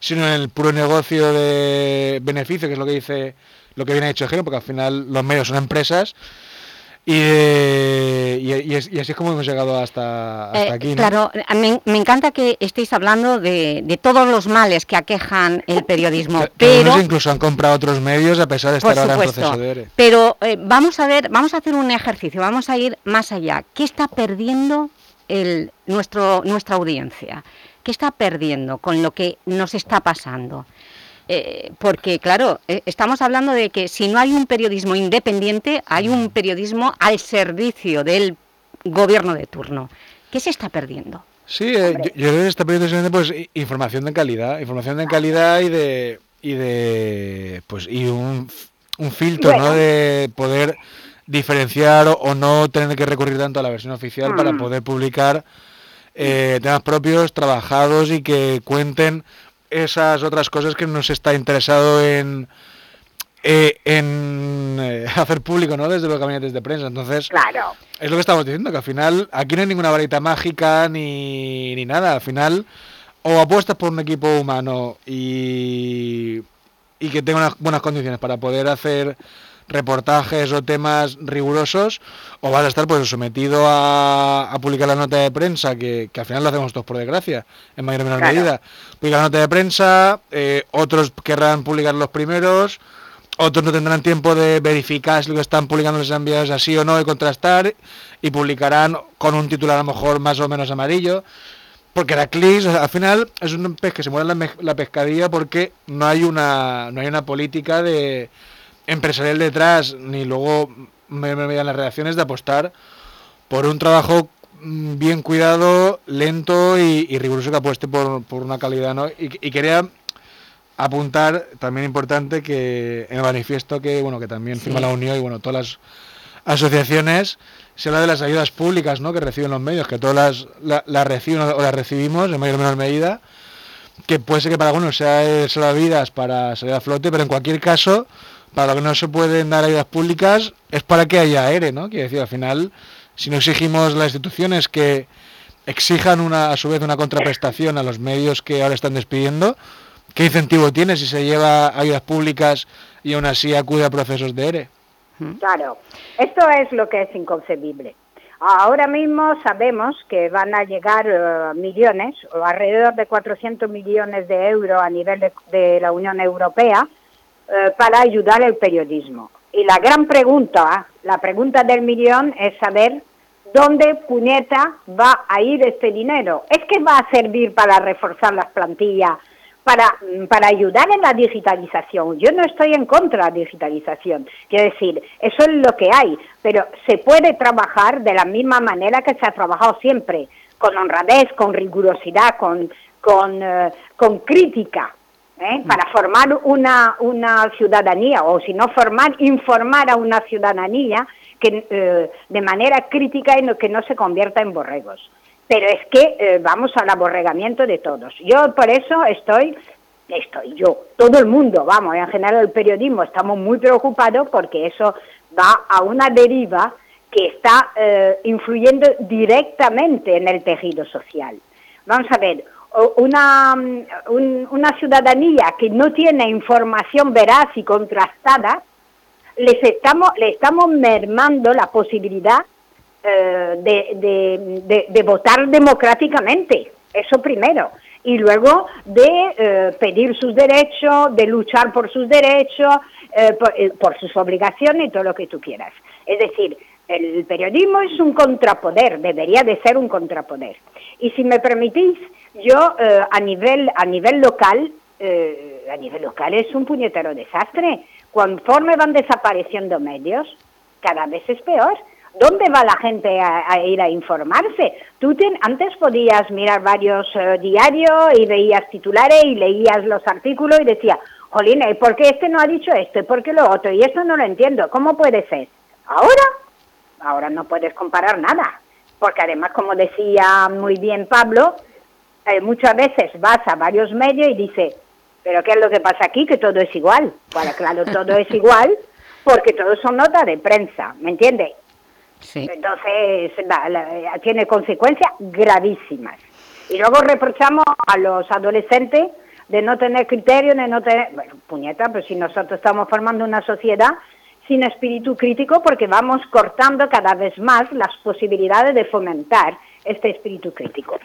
sino en el puro negocio de beneficio, que es lo que dice, lo que viene hecho Geno, porque al final los medios son empresas y, y, y así es como hemos llegado hasta, hasta Eh, aquí. ¿no? Claro, mí- me encanta que estéis hablando de, de todos los males que aquejan el periodismo, Que- que pero... algunos incluso han comprado otros medios a pesar de estar ahora en supuesto. proceso de ERE. Pero eh, vamos a ver, vamos a hacer un ejercicio, vamos a ir más allá. ¿Qué está perdiendo el, nuestro, nuestra audiencia? ¿Qué está perdiendo con lo que nos está pasando? Eh, porque, claro, eh, estamos hablando de que si no hay un periodismo independiente, hay un periodismo al servicio del gobierno de turno. ¿Qué se está perdiendo? Sí, eh, yo, yo creo que está perdiendo pues información de calidad, información de calidad y de y de pues y un, un filtro, ¿no? De poder diferenciar o, o no tener que recurrir tanto a la versión oficial para Mm. poder publicar eh, temas propios, trabajados y que cuenten esas otras cosas que nos está interesado en eh, en eh, hacer público, ¿no? Desde los gabinetes de prensa. Entonces, Claro. es lo que estamos diciendo, que al final aquí no hay ninguna varita mágica ni, ni nada. Al final, o apuestas por un equipo humano y, y que tenga unas buenas condiciones para poder hacer reportajes o temas rigurosos, o vas a estar pues sometido a, a publicar la nota de prensa, que, que al final lo hacemos todos por desgracia, en mayor o menor Claro. medida. Publicar la nota de prensa, eh, otros querrán publicar los primeros, otros no tendrán tiempo de verificar si lo que están publicando les han enviado es así o no y contrastar y publicarán con un titular a lo mejor más o menos amarillo porque la sea, al final es un pez que se muere la, la pescadilla porque no hay una no hay una política de empresarial detrás ni luego me, me veían las reacciones de apostar por un trabajo mm, bien cuidado lento y, y riguroso que apueste por, por una calidad ¿no? y, y quería apuntar también importante que en el manifiesto que bueno que también firma Sí. la Unión y bueno todas las asociaciones se habla de las ayudas públicas ¿no? que reciben los medios que todas las la- las reciben o las recibimos en mayor o menor medida que puede ser que para algunos sea el salvavidas para salir a flote pero en cualquier caso para lo que no se pueden dar ayudas públicas es para que haya ERE ¿no? quiere decir al final si no exigimos las instituciones que exijan una a su vez una contraprestación a los medios que ahora están despidiendo ¿Qué incentivo tiene si se lleva ayudas públicas y aún así acude a procesos de ERE? Claro, esto es lo que es inconcebible. Ahora mismo sabemos que van a llegar eh, millones, o alrededor de 400 millones de euros a nivel de, de la Unión Europea, eh, para ayudar al periodismo. Y la gran pregunta, la pregunta del millón es saber dónde puñeta va a ir este dinero. ¿Es que va a servir para reforzar las plantillas, para, para ayudar en la digitalización? Yo no estoy en contra de la digitalización, quiero decir, eso es lo que hay, pero se puede trabajar de la misma manera que se ha trabajado siempre, con honradez, con rigurosidad, con, con, eh, con crítica. ¿Eh? para formar una, una ciudadanía, o si no formar, informar a una ciudadanía que, eh, de manera crítica y no, que no se convierta en borregos. Pero es que eh, vamos al aborregamiento de todos. Yo por eso estoy estoy yo, todo el mundo, vamos, en general el periodismo estamos muy preocupados porque eso va a una deriva que está eh, influyendo directamente en el tejido social. Vamos a ver, una, una ciudadanía que no tiene información veraz y contrastada, les estamos, le estamos mermando la posibilidad eh, de, de, votar democráticamente, eso primero, y luego de eh, pedir sus derechos, de luchar por sus derechos, por, por sus obligaciones y todo lo que tú quieras. Es decir, el periodismo es un contrapoder, debería de ser un contrapoder. Y si me permitís, yo eh, a nivel a nivel local, eh, a nivel local es un puñetero desastre. Conforme van desapareciendo medios, cada vez es peor. ¿Dónde va la gente a, ir a informarse? Antes podías mirar varios eh, diarios y veías titulares y leías los artículos y decías, Jolina, ¿y por qué este no ha dicho esto? ¿Y por qué lo otro? Y esto no lo entiendo. ¿Cómo puede ser? Ahora ahora no puedes comparar nada, porque además, como decía muy bien Pablo, eh, muchas veces vas a varios medios y dices, pero ¿qué es lo que pasa aquí? Que todo es igual. Bueno, claro, todo es igual porque todo son notas de prensa, ¿me entiendes? Sí. Entonces, tiene consecuencias gravísimas. Y luego reprochamos a los adolescentes de no tener criterio, de no tener... Bueno, puñeta, pero si nosotros estamos formando una sociedad sin espíritu crítico porque vamos cortando cada vez más las posibilidades de fomentar este espíritu crítico.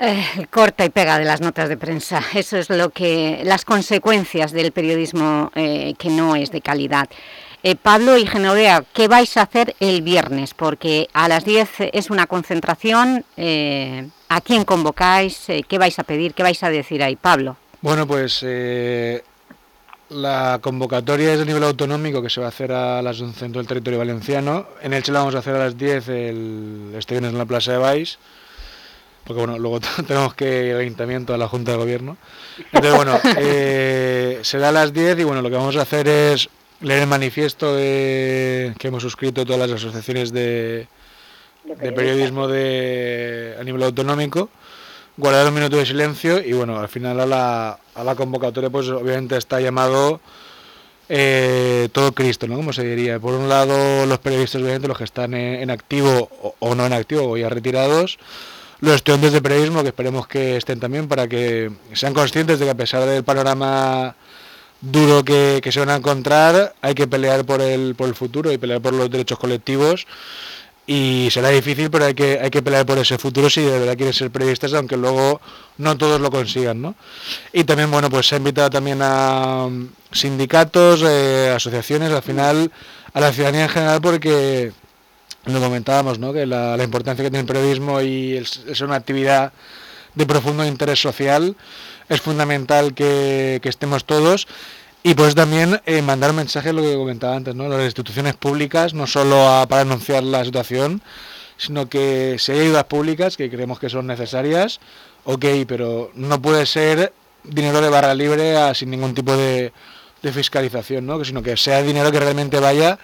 Eh, corta y pega de las notas de prensa. Eso es lo que las consecuencias del periodismo eh, que no es de calidad. Eh, Pablo y Genovea, ¿qué vais a hacer el viernes? Porque a las 10 es una concentración. ¿A quién convocáis? ¿Qué vais a pedir? ¿Qué vais a decir ahí, Pablo? Bueno, pues la convocatoria es a nivel autonómico que se va a hacer a las 11 en todo el territorio valenciano. En Elche la vamos a hacer a las 10 el, este viernes en la Plaza de Baix. Porque bueno, luego tenemos que ir al ayuntamiento, a la Junta de Gobierno. Entonces bueno, eh, será a las 10 y bueno, lo que vamos a hacer es leer el manifiesto que hemos suscrito todas las asociaciones de, de periodismo de, a nivel autonómico guardar un minuto de silencio y bueno, al final a la, a la convocatoria pues obviamente está llamado eh, todo Cristo, ¿no? Como se diría. Por un lado los periodistas, obviamente los que están en, activo o, no en activo o ya retirados, los estudiantes de periodismo que esperemos que estén también para que sean conscientes de que a pesar del panorama duro que, que se van a encontrar, hay que pelear por el, por el futuro y pelear por los derechos colectivos y será difícil, pero hay que, hay que pelear por ese futuro si de verdad quieren ser periodistas, aunque luego no todos lo consigan, ¿no? Y también, bueno, pues se ha invitado también a mm, sindicatos, eh, asociaciones, al final a la ciudadanía en general, porque lo comentábamos, ¿no? Que la, importancia que tiene el periodismo y es una actividad de profundo interés social, es fundamental que, que estemos todos y pues también eh, mandar mensajes, lo que comentaba antes, ¿no? las instituciones públicas, no solo para anunciar la situación, sino que si hay ayudas públicas que creemos que son necesarias, ok, pero no puede ser dinero de barra libre sin ningún tipo de, fiscalización, ¿no? sino que sea dinero que realmente vaya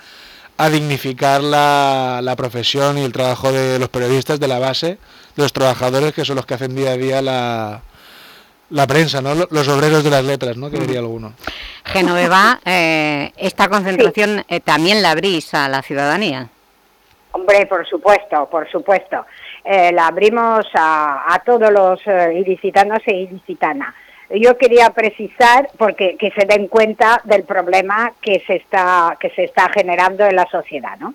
a dignificar la, la, profesión y el trabajo de los periodistas de la base, de los trabajadores que son los que hacen día a día la, la prensa, ¿no? Los obreros de las letras, ¿no? Que diría alguno. Genoveva, eh, esta concentración eh, también la abrís a la ciudadanía. Hombre, por supuesto, por supuesto. Eh, la abrimos a, todos los ilicitanos e ilicitanas. Yo quería precisar, porque que se den cuenta del problema que se está, que se está generando en la sociedad, ¿no?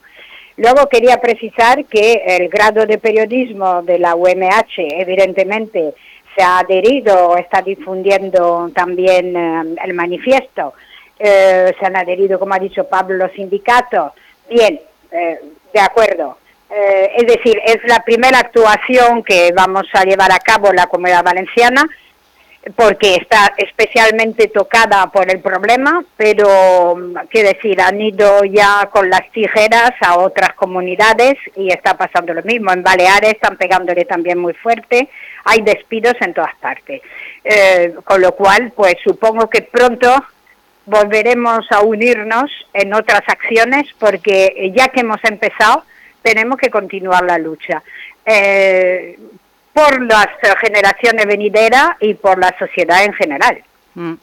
Luego quería precisar que el grado de periodismo de la UMH, evidentemente, se ha adherido, está difundiendo también eh, el manifiesto, eh, se han adherido, como ha dicho Pablo, los sindicatos. Bien, eh, de acuerdo. es decir, es la primera actuación que vamos a llevar a cabo la Comunidad Valenciana, porque está especialmente tocada por el problema, pero, quiero decir, han ido ya con las tijeras a otras comunidades y está pasando lo mismo. En Baleares están pegándole también muy fuerte, hay despidos en todas partes. Eh, con lo cual, pues supongo que pronto volveremos a unirnos en otras acciones porque ya que hemos empezado, tenemos que continuar la lucha. Eh, por las generaciones venideras y por la sociedad en general. Mm.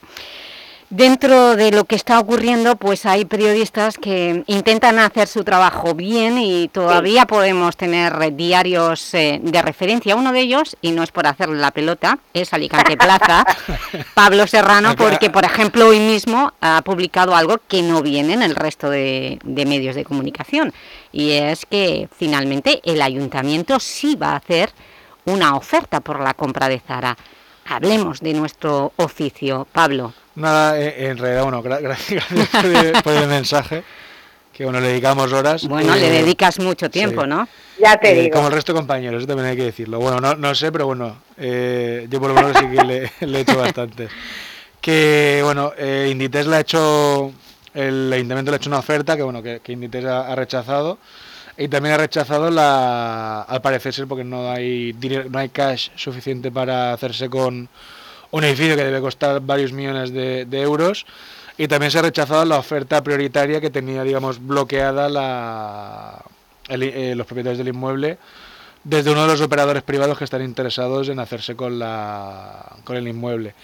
Dentro de lo que está ocurriendo, pues hay periodistas que intentan hacer su trabajo bien y todavía podemos tener diarios eh, de referencia. Uno de ellos, y no es por hacerle la pelota, es Alicante Plaza, Pablo Serrano, porque, por ejemplo, hoy mismo ha publicado algo que no viene en el resto de, de medios de comunicación, y es que finalmente el Ayuntamiento sí va a hacer una oferta por la compra de Zara. Hablemos de nuestro oficio, Pablo. Nada, eh, en realidad, bueno, gra- gracias por el- mensaje, que bueno, le dedicamos horas. Bueno, le dedicas mucho tiempo, sí. ¿no? Ya te Eh, digo. Como el resto de compañeros, eso también hay que decirlo. Bueno, no, no sé, pero bueno, eh, yo por lo menos sí que le, le he hecho bastante. Que bueno, eh, Inditex le ha hecho, el ayuntamiento le ha hecho una oferta que bueno, que, que Inditex ha, ha rechazado. Y también ha rechazado la, al parecer ser porque no hay, no hay cash suficiente para hacerse con un edificio que debe costar varios millones de, de euros. Y también se ha rechazado la oferta prioritaria que tenía, digamos, bloqueada la, el- eh, los propietarios del inmueble desde uno de los operadores privados que están interesados en hacerse con, la, con el inmueble.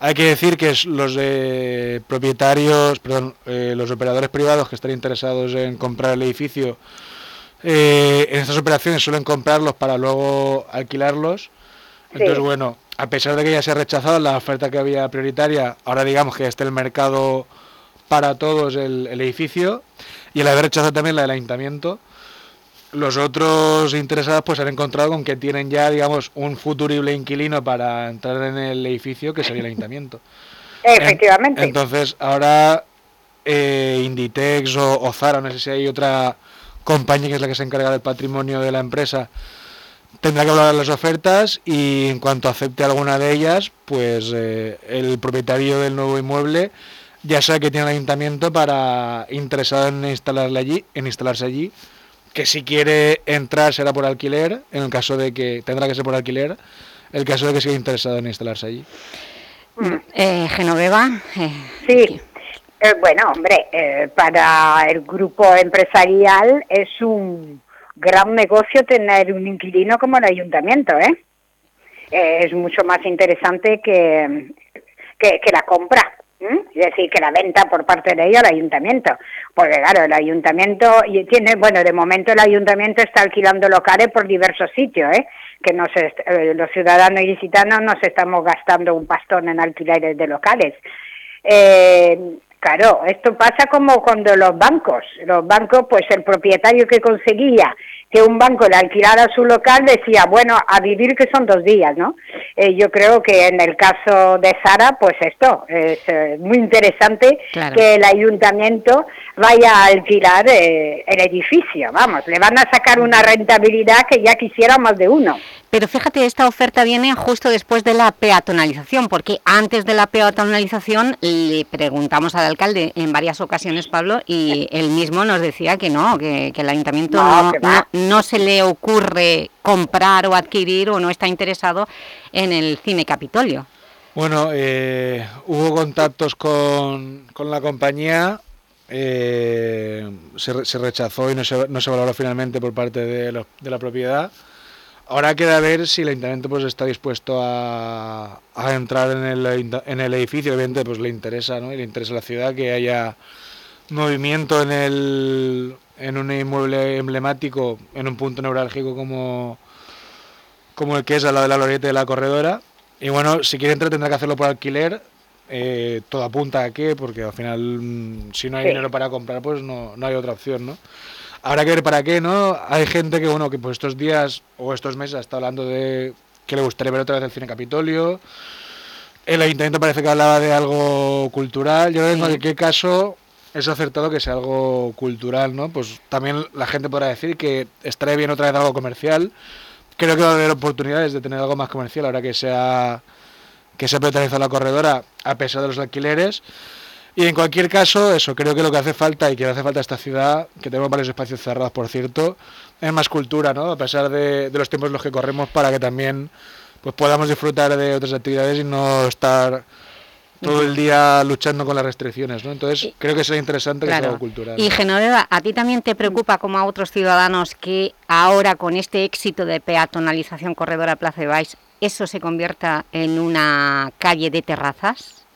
Hay que decir que los de propietarios, perdón, eh, los operadores privados que están interesados en comprar el edificio, eh, en estas operaciones suelen comprarlos para luego alquilarlos. Entonces, Sí. bueno, a pesar de que ya se ha rechazado la oferta que había prioritaria, ahora digamos que está el mercado para todos el, el edificio y el haber rechazado también la del ayuntamiento, los otros interesados pues han encontrado con que tienen ya, digamos, un futurible inquilino para entrar en el edificio que sería el ayuntamiento. Efectivamente. En- entonces, ahora eh, Inditex o, o Zara, no sé si hay otra compañía que es la que se encarga del patrimonio de la empresa, tendrá que hablar las ofertas y en cuanto acepte alguna de ellas, pues eh, el propietario del nuevo inmueble ya sabe que tiene el ayuntamiento para interesado en instalarle allí, en instalarse allí, que si quiere entrar será por alquiler, en el caso de que tendrá que ser por alquiler, el caso de que siga interesado en instalarse allí. Eh, Genoveva, eh, Sí, Eh, bueno, hombre, eh, para el grupo empresarial es un gran negocio tener un inquilino como el ayuntamiento, ¿eh? Es mucho más interesante que, que, la compra, es decir, que la venta por parte de ellos al ayuntamiento. Porque claro, el ayuntamiento tiene, bueno, de momento el ayuntamiento está alquilando locales por diversos sitios, ¿eh? que nos eh, los ciudadanos y gitanos nos estamos gastando un pastón en alquileres de locales. Eh, claro, esto pasa como cuando los bancos, los bancos, pues el propietario que conseguía que un banco le alquilara su local decía, bueno, a vivir que son dos días, ¿no? Eh, yo creo que en el caso de Sara, pues esto es eh, muy interesante Claro. que el ayuntamiento vaya a alquilar eh, el edificio, vamos, le van a sacar una rentabilidad que ya quisiera más de uno. Pero fíjate, esta oferta viene justo después de la peatonalización, porque antes de la peatonalización le preguntamos al alcalde en varias ocasiones, Pablo, y él mismo nos decía que no, que, que el ayuntamiento No, no, que va. no- no se le ocurre comprar o adquirir o no está interesado en el cine Capitolio. Bueno, eh, hubo contactos con, con la compañía, eh, se, re- se rechazó y no se, no se valoró finalmente por parte de, de la propiedad. Ahora queda ver si el ayuntamiento pues, está dispuesto a, entrar en el, en el edificio. Obviamente pues, le interesa, ¿no? Y le interesa a la ciudad que haya movimiento en, el, en un inmueble emblemático, en un punto neurálgico como, como el que es al lado de la glorieta de la corredora. Y bueno, si quiere entrar tendrá que hacerlo por alquiler. eh, todo apunta a que, porque al final, mm, si no hay Sí. dinero para comprar, pues no, no hay otra opción, ¿no? Habrá que ver para qué, ¿no? Hay gente que, bueno, que por estos días o estos meses está hablando de que le gustaría ver otra vez el cine Capitolio. El ayuntamiento parece que hablaba de algo cultural. Yo creo que en Sí. cualquier caso es acertado que sea algo cultural, ¿no? Pues también la gente podrá decir que estaría bien otra vez algo comercial. Creo que va a haber oportunidades de tener algo más comercial ahora que sea que se ha la corredora a pesar de los alquileres. Y en cualquier caso, eso, creo que lo que hace falta y que le hace falta a esta ciudad, que tenemos varios espacios cerrados, por cierto, es más cultura, ¿no? A pesar de, de los tiempos en los que corremos para que también pues podamos disfrutar de otras actividades y no estar todo el día luchando con las restricciones, ¿no? Entonces creo que sería interesante que sea algo cultural. Y Genoveva, ¿a ti también te preocupa, como a otros ciudadanos, que ahora con este éxito de peatonalización corredora Plaza de Baix, eso se convierta en una calle de terrazas?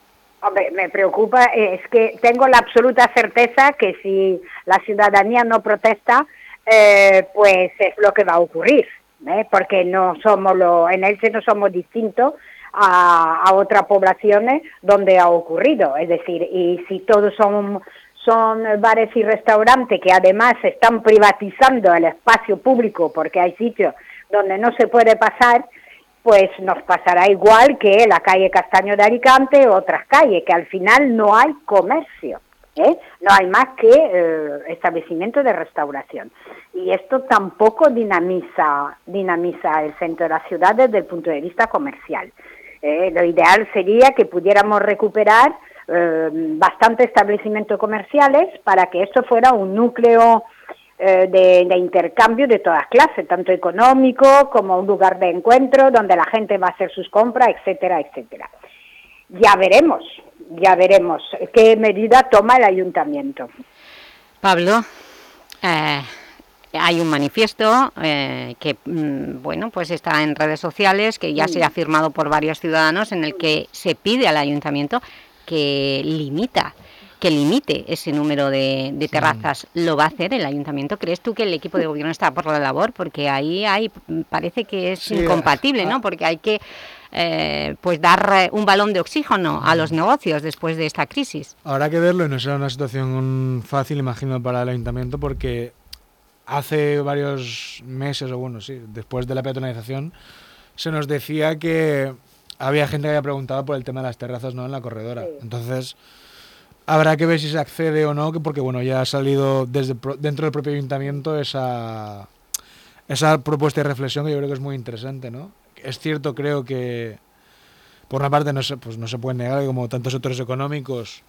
Hombre, me preocupa, eh, es que tengo la absoluta certeza que si la ciudadanía no protesta, eh, pues es lo que va a ocurrir, ¿eh? porque no somos lo, en Elche no somos distintos a, a otras poblaciones donde ha ocurrido, es decir, y si todos son son bares y restaurantes que además están privatizando el espacio público porque hay sitios donde no se puede pasar, pues nos pasará igual que la calle Castaño de Alicante o otras calles, que al final no hay comercio, ¿eh? no hay más que eh, establecimientos de restauración. Y esto tampoco dinamiza, dinamiza el centro de la ciudad desde el punto de vista comercial. Eh, lo ideal sería que pudiéramos recuperar eh, bastantes establecimientos comerciales para que esto fuera un núcleo eh, de, de intercambio de todas clases, tanto económico como un lugar de encuentro donde la gente va a hacer sus compras, etcétera, etcétera. Ya veremos, ya veremos qué medida toma el ayuntamiento. Pablo, eh, hay un manifiesto eh, que mm, bueno pues está en redes sociales, que ya Mm. se ha firmado por varios ciudadanos, en el que se pide al ayuntamiento que limita que limite ese número de, de terrazas. ¿Lo va a hacer el ayuntamiento? ¿Crees tú que el equipo de gobierno está por la labor? Porque ahí hay, parece que es Sí, incompatible, ah. ¿no? Porque hay que eh, pues dar eh, un balón de oxígeno a los negocios después de esta crisis. Habrá que verlo y no será una situación fácil, imagino, para el ayuntamiento porque hace varios meses, o bueno, sí, después de la peatonalización, se nos decía que había gente que había preguntado por el tema de las terrazas ¿no? en la corredora. Entonces, habrá que ver si se accede o no, que porque bueno, ya ha salido desde dentro del propio ayuntamiento esa, esa propuesta y reflexión que yo creo que es muy interesante, ¿no? Es cierto, creo que por una parte no se, pues no se puede negar que como tantos sectores económicos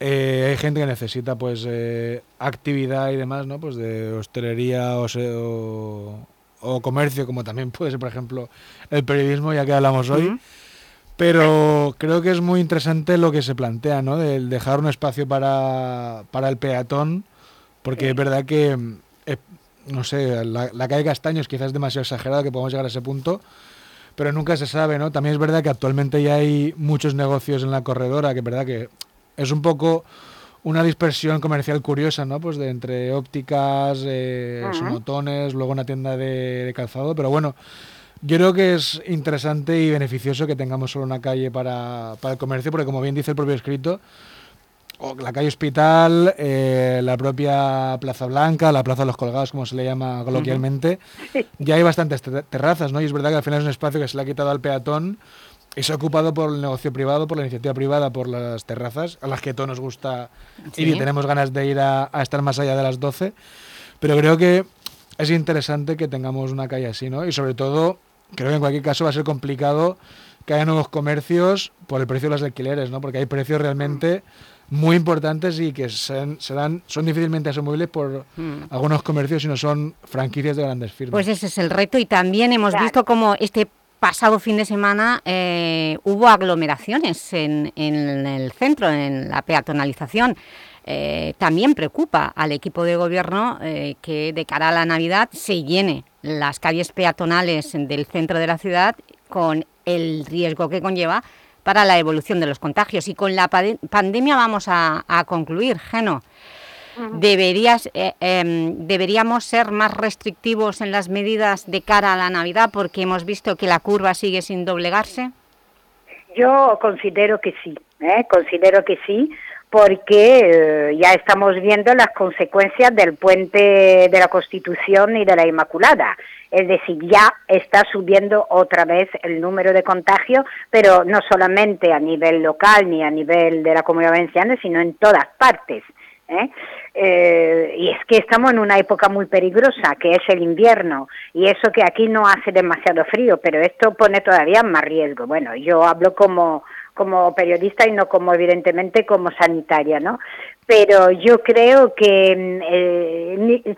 eh, hay gente que necesita pues eh, actividad y demás, ¿no? Pues de hostelería o, se- o, o comercio, como también puede ser, por ejemplo, el periodismo, ya que hablamos hoy. Pero creo que es muy interesante lo que se plantea, ¿no? Del dejar un espacio para, para el peatón, porque es verdad que, eh, no sé, la, la calle Castaños quizás es demasiado exagerado que podamos llegar a ese punto, pero nunca se sabe, ¿no? También es verdad que actualmente ya hay muchos negocios en la corredora, que es verdad que es un poco una dispersión comercial curiosa, ¿no? Pues de entre ópticas, eh, sonotones, luego una tienda de, de calzado, pero bueno, yo creo que es interesante y beneficioso que tengamos solo una calle para, para el comercio, porque como bien dice el propio escrito, o la calle Hospital, eh, la propia Plaza Blanca, la Plaza de los Colgados, como se le llama coloquialmente, ya hay bastantes ter- terrazas, ¿no? Y es verdad que al final es un espacio que se le ha quitado al peatón y se ha ocupado por el negocio privado, por la iniciativa privada, por las terrazas, a las que todos nos gusta Sí. ir y tenemos ganas de ir a, a estar más allá de las 12. Pero creo que es interesante que tengamos una calle así, ¿no? Y sobre todo, creo que en cualquier caso va a ser complicado que haya nuevos comercios por el precio de los alquileres, ¿no? Porque hay precios realmente muy importantes y que se, se dan, son difícilmente asumibles por Mm. algunos comercios y no son franquicias de grandes firmas. Pues ese es el reto y también hemos Claro. visto como este pasado fin de semana eh, hubo aglomeraciones en, en el centro, en la peatonalización. Eh, también preocupa al equipo de gobierno eh, que de cara a la Navidad se llene las calles peatonales del centro de la ciudad con el riesgo que conlleva para la evolución de los contagios. Y con la pandemia vamos a concluir, Geno. Deberías, eh, em, ¿Deberíamos ser más restrictivos en las medidas de cara a la Navidad porque hemos visto que la curva sigue sin doblegarse? Yo considero que sí, ¿eh? considero que sí, porque eh, ya estamos viendo las consecuencias del puente de la Constitución y de la Inmaculada. Es decir, ya está subiendo otra vez el número de contagios, pero no solamente a nivel local ni a nivel de la Comunidad Valenciana, sino en todas partes. ¿eh? Eh, y es que estamos en una época muy peligrosa, que es el invierno, y eso que aquí no hace demasiado frío, pero esto pone todavía más riesgo. Bueno, yo hablo como, como periodista y no como evidentemente como sanitaria, ¿no? Pero yo creo que mm, eh,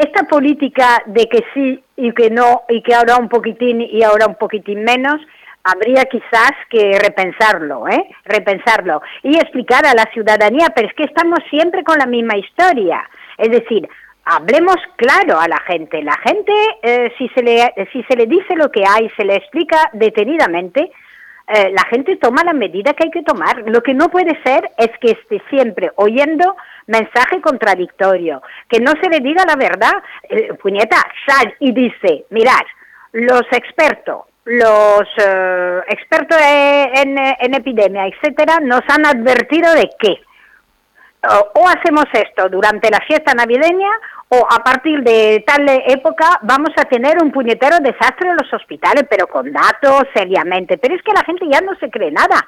esta política de que sí y que no, y que ahora un poquitín y ahora un poquitín menos, habría quizás que repensarlo, ¿eh? Repensarlo y explicar a la ciudadanía, pero es que estamos siempre con la misma historia. Es decir, hablemos claro a la gente. La gente, eh, si, se le, si se le dice lo que hay, se le explica detenidamente, eh, la gente toma la medida que hay que tomar. Lo que no puede ser es que esté siempre oyendo mensaje contradictorio, que no se le diga la verdad. Eh, puñeta, sal y dice, mirad, los expertos, los eh, expertos en, en epidemia, etcétera, nos han advertido de que o, o hacemos esto durante la fiesta navideña o a partir de tal época vamos a tener un puñetero desastre en los hospitales, pero con datos, seriamente. Pero es que la gente ya no se cree nada,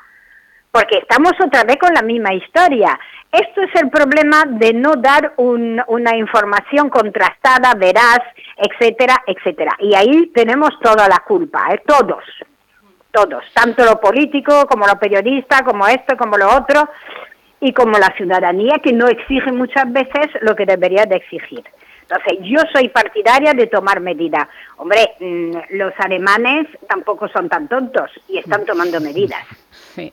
porque estamos otra vez con la misma historia. Esto es el problema de no dar un- una información contrastada, veraz, etcétera, etcétera. Y ahí tenemos toda la culpa, ¿eh? todos, todos, tanto lo político como lo periodista, como esto, como lo otro, y como la ciudadanía que no exige muchas veces lo que debería de exigir. Entonces, yo soy partidaria de tomar medidas. Hombre, mm, los alemanes tampoco son tan tontos y están tomando medidas. Sí.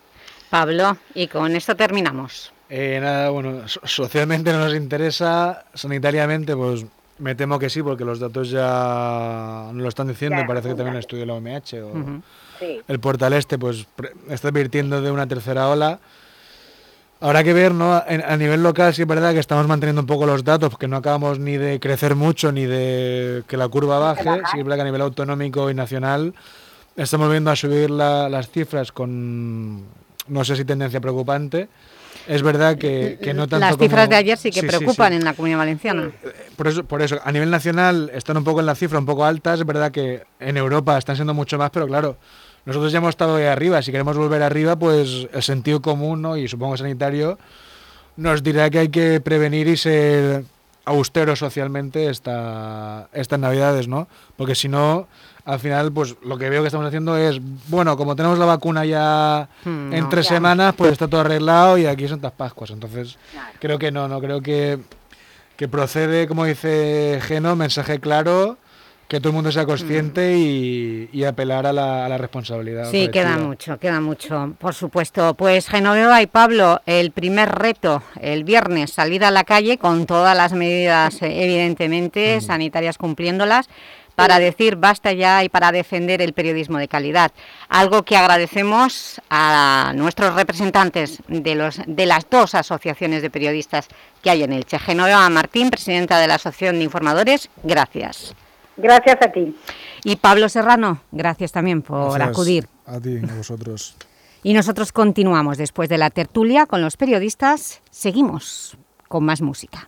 Pablo, y con esto terminamos. Eh, nada, bueno, so- socialmente no nos interesa, sanitariamente pues me temo que sí, porque los datos ya nos lo están diciendo, Ya, y parece que también estudio de la OMH o. Sí. el Portal Este pues está advirtiendo de una tercera ola. Habrá que ver, ¿no? A nivel local sí es verdad que estamos manteniendo un poco los datos, porque no acabamos ni de crecer mucho ni de que la curva baje. Sí es verdad que a nivel autonómico y nacional estamos viendo a subir la- las cifras con, no sé si tendencia preocupante. Es verdad que, que no tanto Las cifras como- de ayer sí que sí, preocupan sí. en la Comunidad Valenciana. Por eso, por eso, a nivel nacional están un poco en la cifra, un poco altas. Es verdad que en Europa están siendo mucho más, pero claro, nosotros ya hemos estado ahí arriba. Si queremos volver arriba, pues el sentido común ¿no? y supongo sanitario nos dirá que hay que prevenir y ser austeros socialmente esta, estas navidades, ¿no? Porque si no, al final, pues lo que veo que estamos haciendo es, bueno, como tenemos la vacuna ya Hmm, en no. tres Ya. semanas, pues está todo arreglado y aquí son Santas Pascuas. Entonces, creo que no, no creo que, que procede, como dice Geno, mensaje claro, que todo el mundo sea consciente y, y apelar a la, a la responsabilidad. Sí, queda mucho, queda mucho, por supuesto. Pues Genoveva y Pablo, el primer reto, el viernes, salir a la calle con todas las medidas, eh, evidentemente, sanitarias cumpliéndolas, para decir basta ya y para defender el periodismo de calidad. Algo que agradecemos a nuestros representantes de, los, de las dos asociaciones de periodistas que hay en Elche. Genoveva Martín, presidenta de la Asociación de Informadores, gracias. Gracias a ti. Y Pablo Serrano, gracias también por Gracias acudir. A ti, a vosotros. Y nosotros continuamos después de la tertulia con los periodistas. Seguimos con más música.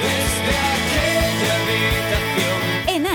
En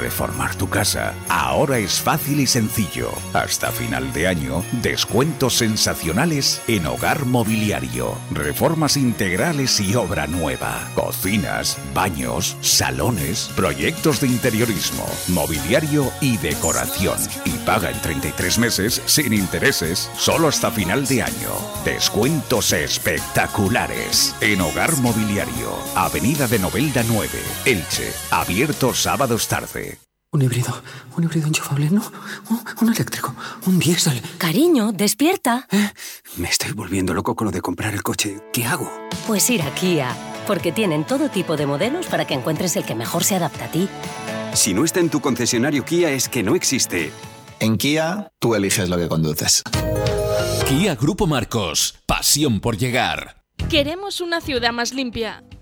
Reformar tu casa ahora es fácil y sencillo. Hasta final de año, descuentos sensacionales en hogar mobiliario, reformas integrales y obra nueva, cocinas, baños, salones, proyectos de interiorismo, mobiliario y decoración. Y paga en 33 meses sin intereses, solo hasta final de año. Descuentos espectaculares en hogar mobiliario, Avenida de Novelda 9, Elche, abierto sábados tarde. Un híbrido, un híbrido enchufable, no, un, un eléctrico, un diésel. Cariño, despierta. Me estoy volviendo loco con lo de comprar el coche. ¿Qué hago? Pues ir a Kia, porque tienen todo tipo de modelos para que encuentres el que mejor se adapta a ti. Si no está en tu concesionario Kia es que no existe. En Kia, tú eliges lo que conduces. Kia Grupo Marcos. Pasión por llegar. Queremos una ciudad más limpia.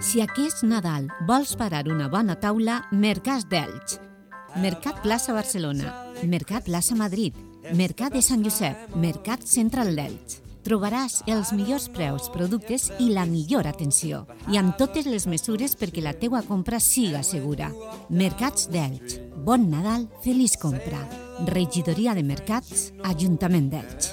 Si aquest Nadal vols parar una bona taula, Mercats d'Elx. Mercat Plaça Barcelona, Mercat Plaça Madrid, Mercat de Sant Josep, Mercat Central d'Elx. Trobaràs els millors preus, productes i la millor atenció. I amb totes les mesures perquè la teua compra siga segura. Mercats d'Elx. Bon Nadal, feliç compra. Regidoria de Mercats, Ajuntament d'Elx.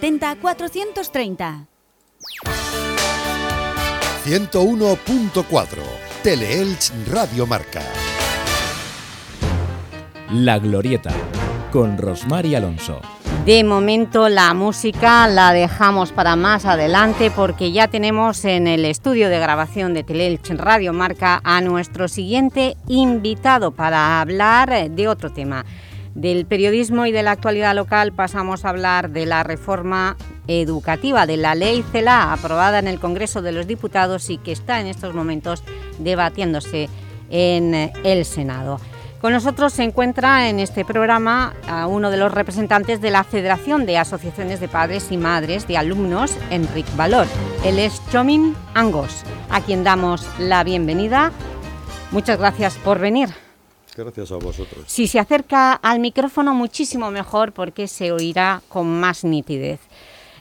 430. 101.4 Teleelch Radio Marca. La Glorieta, con Rosmar y Alonso. De momento la música la dejamos para más adelante porque ya tenemos en el estudio de grabación de Teleelch Radio Marca a nuestro siguiente invitado para hablar de otro tema. Del periodismo y de la actualidad local pasamos a hablar de la reforma educativa de la Ley CELA aprobada en el Congreso de los Diputados y que está en estos momentos debatiéndose en el Senado. Con nosotros se encuentra en este programa a uno de los representantes de la Federación de Asociaciones de Padres y Madres de Alumnos, Enric Valor. Él es Chomin Angos, a quien damos la bienvenida. Muchas gracias por venir. Gracias a vosotros. Si se acerca al micrófono muchísimo mejor porque se oirá con más nitidez.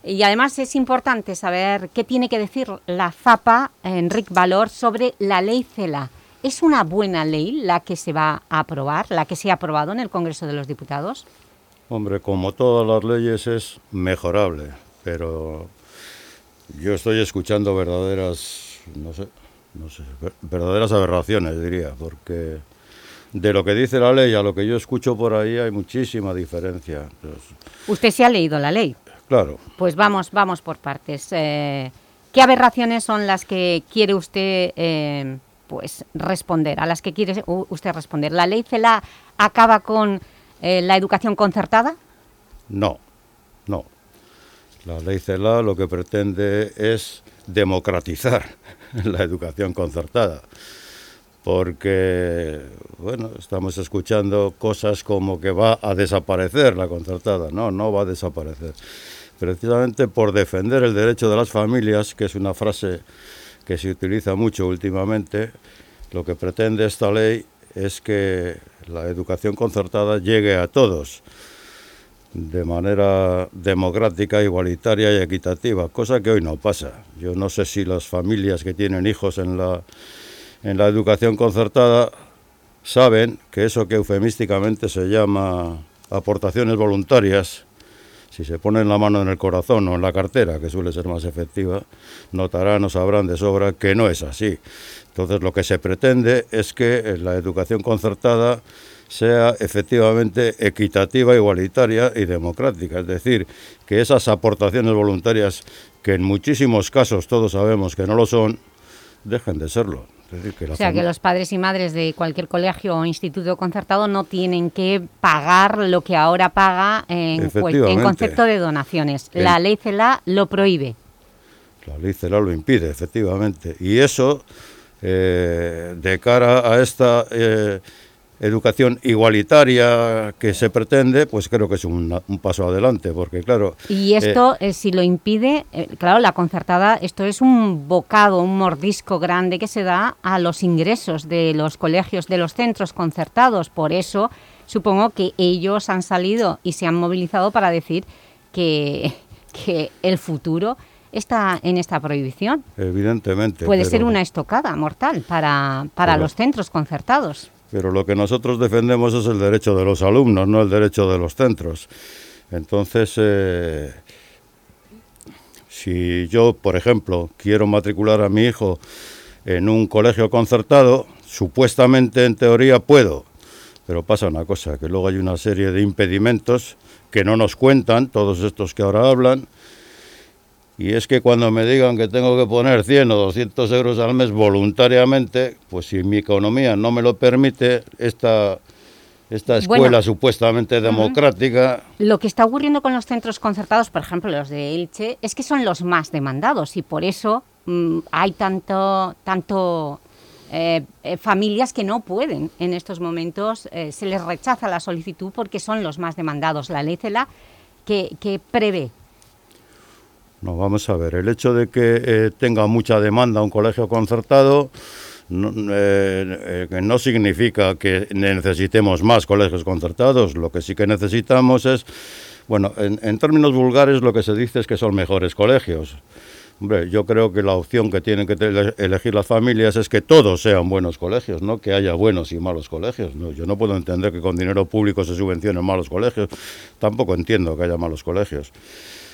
Y además es importante saber qué tiene que decir la FAPA, Enric Valor, sobre la ley CELA. ¿Es una buena ley la que se va a aprobar, la que se ha aprobado en el Congreso de los Diputados? Hombre, como todas las leyes es mejorable, pero yo estoy escuchando verdaderas, no sé, no sé, verdaderas aberraciones diría, porque de lo que dice la ley a lo que yo escucho por ahí hay muchísima diferencia. Entonces, Usted se ha leído la ley. claro, Pues vamos, vamos por partes. Eh, ¿Qué aberraciones son las que quiere usted eh, pues, responder, a las que quiere usted responder? ¿La ley CELA acaba con eh, la educación concertada? no, no. La ley CELA lo que pretende es democratizar la educación concertada, porque, bueno, estamos escuchando cosas como que va a desaparecer la concertada. No, no va a desaparecer. Precisamente por defender el derecho de las familias, que es una frase que se utiliza mucho últimamente, lo que pretende esta ley es que la educación concertada llegue a todos de manera democrática, igualitaria y equitativa, cosa que hoy no pasa. Yo no sé si las familias que tienen hijos en la, en la educación concertada saben que eso que eufemísticamente se llama aportaciones voluntarias, si se ponen la mano en el corazón o en la cartera, que suele ser más efectiva, notarán o sabrán de sobra que no es así. Entonces lo que se pretende es que la educación concertada sea efectivamente equitativa, igualitaria y democrática. Es decir, que esas aportaciones voluntarias, que en muchísimos casos todos sabemos que no lo son, dejen de serlo. O sea, que los padres y madres de cualquier colegio o instituto concertado no tienen que pagar lo que ahora paga en, en concepto de donaciones. La ley CELA lo prohíbe. La ley CELA lo impide, efectivamente. Y eso, eh, de cara a esta eh, educación igualitaria que se pretende, pues creo que es un, paso adelante, porque claro... Y esto, eh, si lo impide, eh, claro, la concertada, esto es un bocado, un mordisco grande que se da a los ingresos de los colegios, de los centros concertados, por eso supongo que ellos han salido y se han movilizado para decir que, que el futuro está en esta prohibición. Evidentemente. Puede ser una estocada mortal para, para los centros concertados. Pero lo que nosotros defendemos es el derecho de los alumnos, no el derecho de los centros. Entonces, eh, si yo, por ejemplo, quiero matricular a mi hijo en un colegio concertado, supuestamente en teoría puedo, pero pasa una cosa, que luego hay una serie de impedimentos que no nos cuentan, todos estos que ahora hablan, y es que cuando me digan que tengo que poner 100 o 200 euros al mes voluntariamente, pues si mi economía no me lo permite, esta, esta escuela supuestamente democrática... Lo que está ocurriendo con los centros concertados, por ejemplo los de Elche, es que son los más demandados y por eso mm, hay tanto, tanto eh, eh, familias que no pueden en estos momentos, eh, se les rechaza la solicitud porque son los más demandados. La ley CELA que, que prevé no, vamos a ver, el hecho de que eh, tenga mucha demanda un colegio concertado no, eh, eh, no significa que necesitemos más colegios concertados, lo que sí que necesitamos es, bueno, en, términos vulgares lo que se dice es que son mejores colegios. Hombre, yo creo que la opción que tienen que elegir las familias es que todos sean buenos colegios, no que haya buenos y malos colegios. Yo no puedo entender que con dinero público se subvencionen malos colegios, tampoco entiendo que haya malos colegios.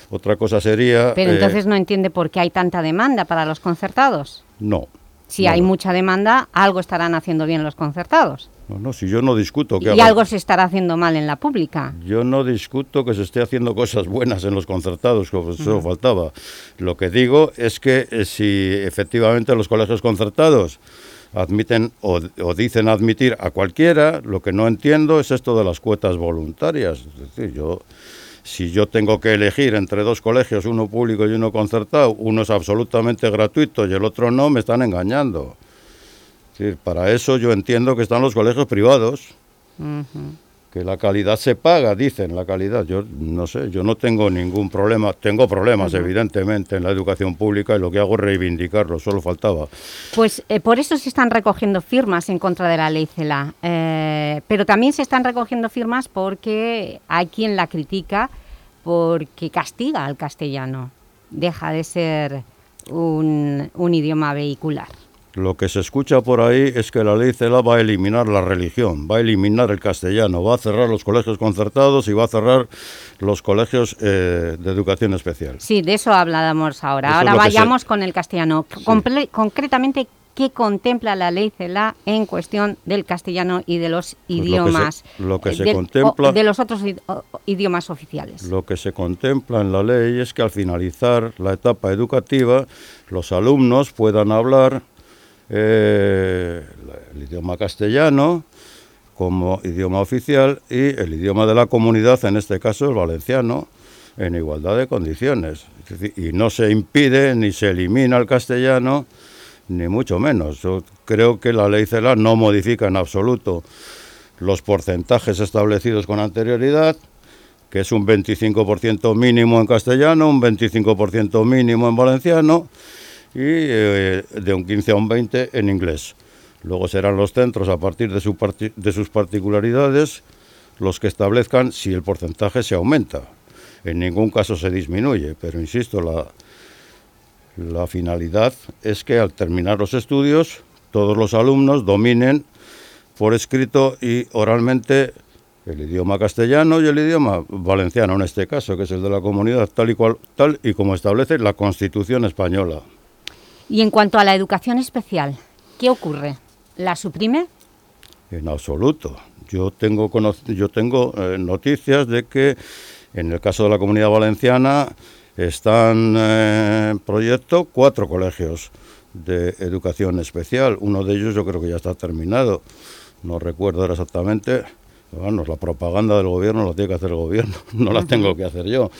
Otra cosa sería... Pero entonces eh, no entiende por qué hay tanta demanda para los concertados. No. Si hay mucha demanda, algo estarán haciendo bien los concertados. No, no, si yo no discuto que... Y algo se estará haciendo mal en la pública. Yo no discuto que se esté haciendo cosas buenas en los concertados, como eso faltaba. Lo que digo es que eh, si efectivamente los colegios concertados admiten o, o, dicen admitir a cualquiera, lo que no entiendo es esto de las cuotas voluntarias. Es decir, yo si yo tengo que elegir entre dos colegios, uno público y uno concertado, uno es absolutamente gratuito y el otro no, me están engañando. para eso yo entiendo que están los colegios privados, que la calidad se paga, dicen la calidad. Yo no sé, yo no tengo ningún problema, tengo problemas evidentemente en la educación pública y lo que hago es reivindicarlo, solo faltaba. Pues eh, por eso se están recogiendo firmas en contra de la ley CELA, eh, pero también se están recogiendo firmas porque hay quien la critica porque castiga al castellano, deja de ser un, idioma vehicular. Lo que se escucha por ahí es que la ley CELA va a eliminar la religión, va a eliminar el castellano, va a cerrar los colegios concertados y va a cerrar los colegios eh, de educación especial. Sí, de eso hablábamos ahora. ahora vayamos con el castellano. concretamente, ¿qué contempla la ley CELA en cuestión del castellano y de los pues idiomas, lo que se, contempla, de los otros idiomas oficiales? Lo que se contempla en la ley es que al finalizar la etapa educativa, los alumnos puedan hablar eh, el idioma castellano como idioma oficial y el idioma de la comunidad, en este caso el valenciano, en igualdad de condiciones. y no se impide ni se elimina el castellano ni mucho menos. Yo creo que la ley CELA no modifica en absoluto los porcentajes establecidos con anterioridad, que es un 25% mínimo en castellano, un 25% mínimo en valenciano y eh, de un 15 a un 20 en inglés. Luego serán los centros, a partir de, su de sus particularidades, los que establezcan si el porcentaje se aumenta. En ningún caso se disminuye, pero insisto, la, la finalidad es que al terminar los estudios todos los alumnos dominen por escrito y oralmente el idioma castellano y el idioma valenciano en este caso, que es el de la comunidad, tal y, cual, tal y como establece la Constitución española. Y en cuanto a la educación especial, ¿qué ocurre? ¿La suprime? En absoluto. Yo tengo, yo tengo eh, noticias de que en el caso de la comunidad valenciana están eh, en proyecto cuatro colegios de educación especial. Uno de ellos yo creo que ya está terminado. No recuerdo ahora exactamente. Vamos, la propaganda del gobierno la tiene que hacer el gobierno, no la tengo que hacer yo.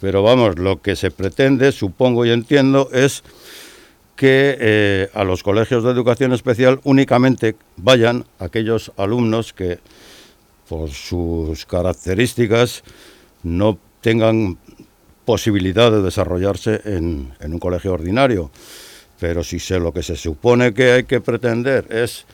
Pero vamos, lo que se pretende, supongo y entiendo, es que eh, a los colegios de educación especial únicamente vayan aquellos alumnos que por sus características no tengan posibilidad de desarrollarse en, un colegio ordinario. Pero si sé lo que se supone que hay que pretender es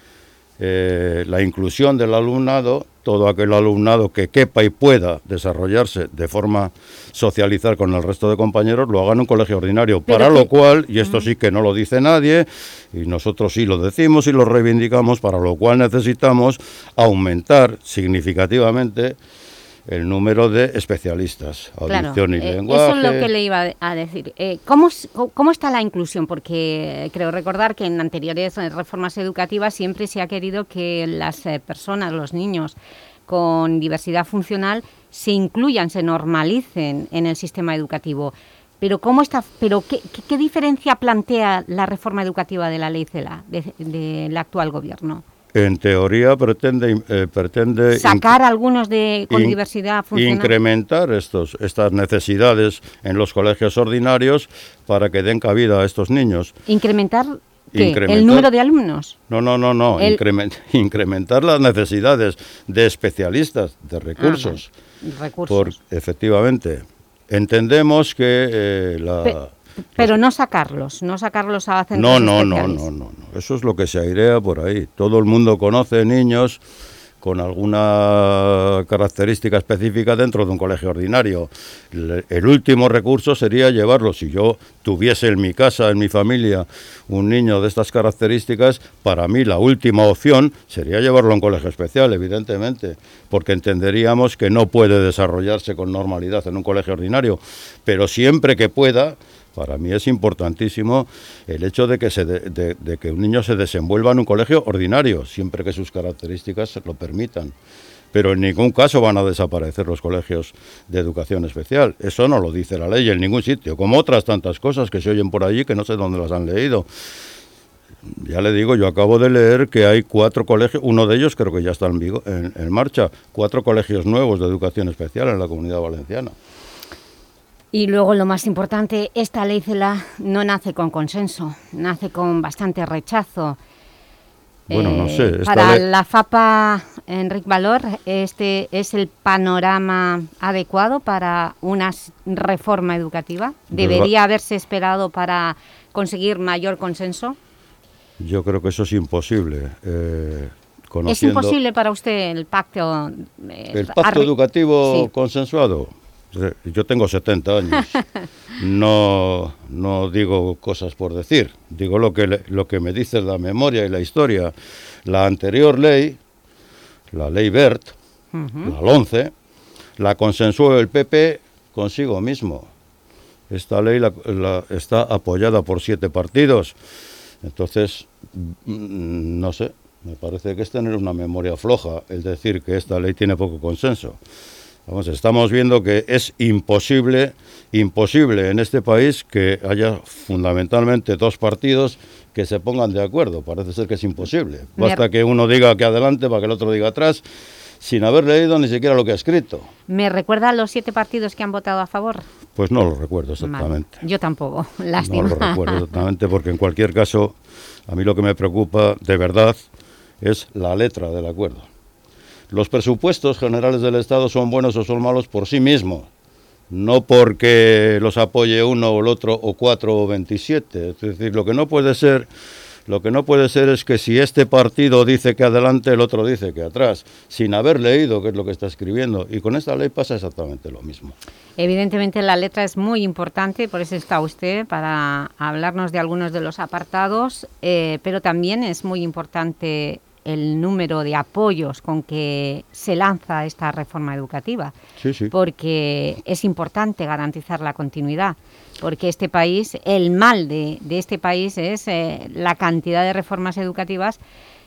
eh, la inclusión del alumnado, todo aquel alumnado que quepa y pueda desarrollarse de forma socializar con el resto de compañeros, lo haga en un colegio ordinario. para lo cual, y esto sí que no lo dice nadie, y nosotros sí lo decimos y lo reivindicamos, para lo cual necesitamos aumentar significativamente el número de especialistas, audición y eh, lenguaje. Eso es lo que le iba a decir. Eh, ¿cómo, ¿Cómo está la inclusión? Porque creo recordar que en anteriores reformas educativas siempre se ha querido que las eh, personas, los niños con diversidad funcional, se incluyan, se normalicen en el sistema educativo. Pero, ¿cómo está, pero ¿qué, qué, diferencia plantea la reforma educativa de la ley CELA, del actual gobierno? En teoría pretende, eh, pretende sacar algunos de con diversidad funcional. Incrementar estos, estas necesidades en los colegios ordinarios para que den cabida a estos niños. ¿Incrementar ¿El número de alumnos? No, no, no, no. incrementar las necesidades de especialistas, de recursos. Ah, recursos. efectivamente. Entendemos que eh, la... Pero no sacarlos, no sacarlos a no, no, no, no, no, no. Eso es lo que se airea por ahí. Todo el mundo conoce niños con alguna característica específica dentro de un colegio ordinario. El, último recurso sería llevarlo. Si yo tuviese en mi casa, en mi familia, un niño de estas características, para mí la última opción sería llevarlo a un colegio especial, evidentemente, porque entenderíamos que no puede desarrollarse con normalidad en un colegio ordinario, pero siempre que pueda, para mí es importantísimo el hecho de que, se de, que un niño se desenvuelva en un colegio ordinario, siempre que sus características lo permitan. Pero en ningún caso van a desaparecer los colegios de educación especial. Eso no lo dice la ley en ningún sitio, como otras tantas cosas que se oyen por allí que no sé dónde las han leído. Ya le digo, yo acabo de leer que hay cuatro colegios, uno de ellos creo que ya está en, en marcha, cuatro colegios nuevos de educación especial en la comunidad valenciana. Y luego lo más importante, esta ley CELA no nace con consenso, nace con bastante rechazo. Bueno, no sé. Eh, para la FAPA, Enrique Valor, ¿este es el panorama adecuado para una reforma educativa? ¿Debería haberse esperado para conseguir mayor consenso? Yo creo que eso es imposible. Eh, ¿Es imposible para usted el pacto? Eh, ¿El pacto educativo consensuado? Yo tengo 70 años. No, no digo cosas por decir, digo lo que, lo que me dice la memoria y la historia. La anterior ley, la ley BERT, la 11, la consensuó el PP consigo mismo. Esta ley está apoyada por siete partidos. Entonces, mm, no sé, me parece que es tener una memoria floja el decir que esta ley tiene poco consenso. Vamos, estamos viendo que es imposible, imposible en este país que haya fundamentalmente dos partidos que se pongan de acuerdo. Parece ser que es imposible. Basta que uno diga que adelante para que el otro diga atrás, sin haber leído ni siquiera lo que ha escrito. ¿Me recuerda los siete partidos que han votado a favor? Pues no lo recuerdo exactamente. Yo tampoco, lástima. No lo recuerdo exactamente porque en cualquier caso, a mí lo que me preocupa de verdad es la letra del acuerdo. Los presupuestos generales del Estado son buenos o son malos por sí mismos, no porque los apoye uno o el otro o cuatro o veintisiete. Es decir, lo que no puede ser, lo que no puede ser es que si este partido dice que adelante, el otro dice que atrás, sin haber leído qué es lo que está escribiendo. Y con esta ley pasa exactamente lo mismo. Evidentemente la letra es muy importante, por eso está usted, para hablarnos de algunos de los apartados, eh, pero también es muy importante el número de apoyos con que se lanza esta reforma educativa, porque es importante garantizar la continuidad, porque este país, el mal de, este país es eh, la cantidad de reformas educativas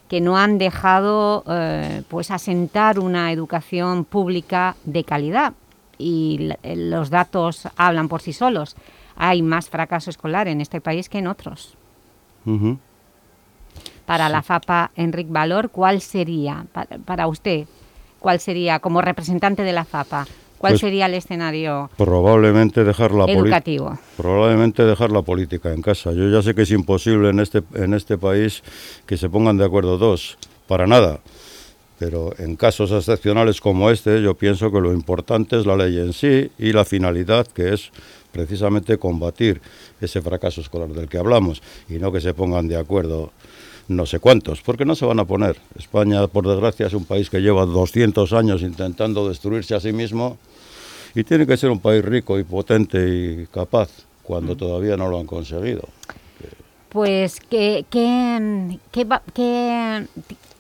que no han dejado eh, pues asentar una educación pública de calidad y los datos hablan por sí solos. Hay más fracaso escolar en este país que en otros. Para la FAPA, Enric Valor, ¿cuál sería, para, para usted, cuál sería, como representante de la FAPA, cuál Pues- sería el escenario Probablemente dejar la educativo? Probablemente dejar la política en casa. Yo ya sé que es imposible en este, en este país que se pongan de acuerdo dos, para nada. Pero en casos excepcionales como este, yo pienso que lo importante es la ley en sí y la finalidad, que es precisamente combatir ese fracaso escolar del que hablamos, y no que se pongan de acuerdo no sé cuántos, porque no se van a poner. España, por desgracia, es un país que lleva 200 años intentando destruirse a sí mismo y tiene que ser un país rico y potente y capaz cuando todavía no lo han conseguido. Pues, ¿qué, qué, qué, qué-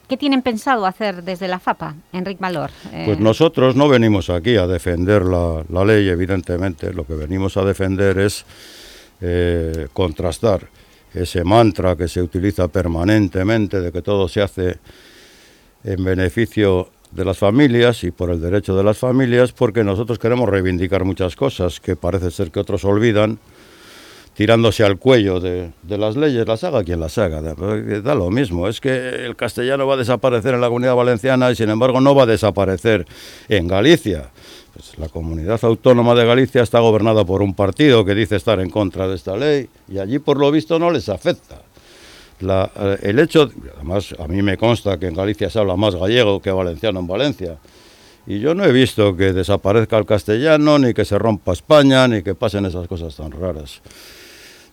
qué tienen pensado hacer desde la FAPA, Enric Valor? Eh, Pues nosotros no venimos aquí a defender la, la ley, evidentemente, lo que venimos a defender es eh, contrastar ese mantra que se utiliza permanentemente de que todo se hace en beneficio de las familias y por el derecho de las familias, porque nosotros queremos reivindicar muchas cosas que parece ser que otros olvidan, tirándose al cuello de, las leyes, las haga quien las haga, da lo mismo, es que el castellano va a desaparecer en la comunidad valenciana y sin embargo no va a desaparecer en Galicia. Pues la comunidad autónoma de Galicia está gobernada por un partido que dice estar en contra de esta ley y allí por lo visto no les afecta. Eh, el hecho, además a mí me consta que en Galicia se habla más gallego que valenciano en Valencia. Y yo no he visto que desaparezca el castellano, ni que se rompa España, ni que pasen esas cosas tan raras.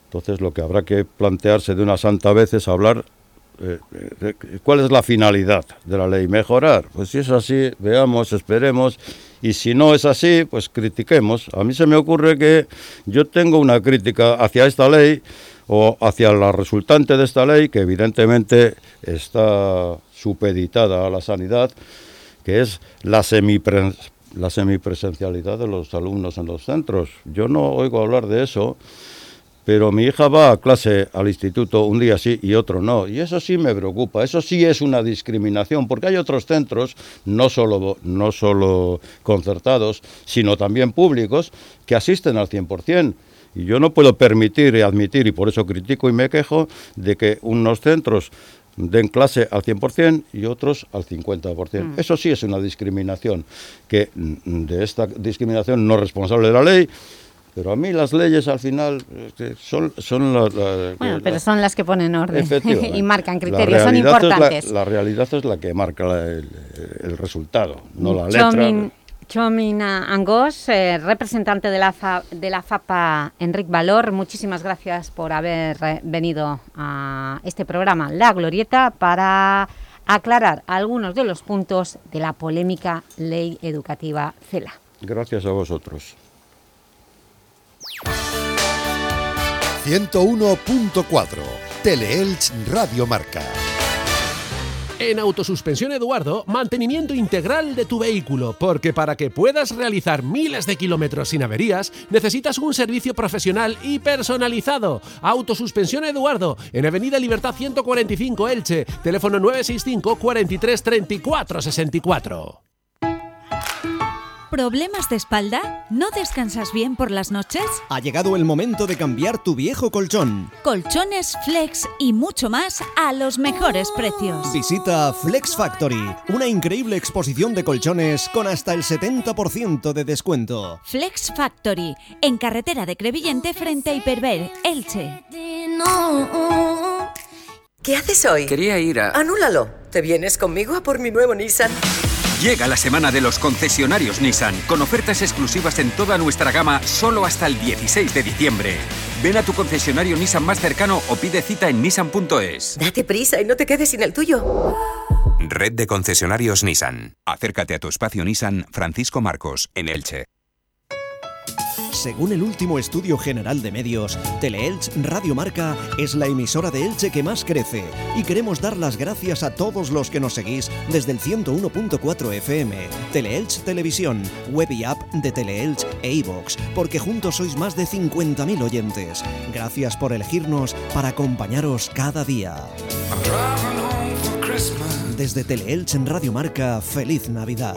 Entonces lo que habrá que plantearse de una santa vez es hablar eh, cuál es la finalidad de la ley. Mejorar. Pues si es así, veamos, esperemos. Y si no es así, pues critiquemos. A mí se me ocurre que yo tengo una crítica hacia esta ley o hacia la resultante de esta ley, que evidentemente está supeditada a la sanidad, que es la semipre- la semipresencialidad de los alumnos en los centros. Yo no oigo hablar de eso, pero mi hija va a clase al instituto un día sí y otro no, y eso sí me preocupa, eso sí es una discriminación, porque hay otros centros, no solo, no solo concertados, sino también públicos, que asisten al 100%. Y yo no puedo permitir y admitir, y por eso critico y me quejo, de que unos centros den clase al 100% y otros al 50%. Mm. Eso sí es una discriminación, que mm, de esta discriminación no es responsable de la ley, pero a mí las leyes al final este, son, son la- la- Bueno, la- pero son las que ponen orden y marcan criterios, son realidad es la- importantes. La, realidad es la que marca el, el resultado, no la letra. Chomin, Chomin Angós, eh, representante de la, Fa- de la FAPA, Enric Valor, muchísimas gracias por haber eh, venido a este programa La Glorieta para aclarar algunos de los puntos de la polémica Ley Educativa CELA. Gracias a vosotros. 101.4 Teleelch Radio Marca. En Autosuspensión Eduardo, mantenimiento integral de tu vehículo, porque para que puedas realizar miles de kilómetros sin averías, necesitas un servicio profesional y personalizado. Autosuspensión Eduardo, en Avenida Libertad 145 Elche, teléfono 965 43 34 64. ¿Problemas de espalda? ¿No descansas bien por las noches? Ha llegado el momento de cambiar tu viejo colchón. Colchones, flex y mucho más a los mejores precios. Visita Flex Factory, una increíble exposición de colchones con hasta el 70% de descuento. Flex Factory, en carretera de Crevillente frente a Hiperver, Elche. ¿Qué haces hoy? Quería ir a... Anúlalo. ¿Te vienes conmigo a por mi nuevo Nissan? Llega la semana de los concesionarios Nissan, con ofertas exclusivas en toda nuestra gama solo hasta el 16 de diciembre. Ven a tu concesionario Nissan más cercano o pide cita en nissan.es. Date prisa y no te quedes sin el tuyo. Red de concesionarios Nissan. Acércate a tu espacio Nissan Francisco Marcos, en Elche. Según el último estudio general de medios, Teleelch Radio Marca es la emisora de Elche que más crece y queremos dar las gracias a todos los que nos seguís desde el 101.4 FM, Teleelch Televisión, web y app de Teleelch e iVox, porque juntos sois más de 50.000 oyentes. Gracias por elegirnos para acompañaros cada día. Desde Teleelch en Radio Marca, feliz Navidad.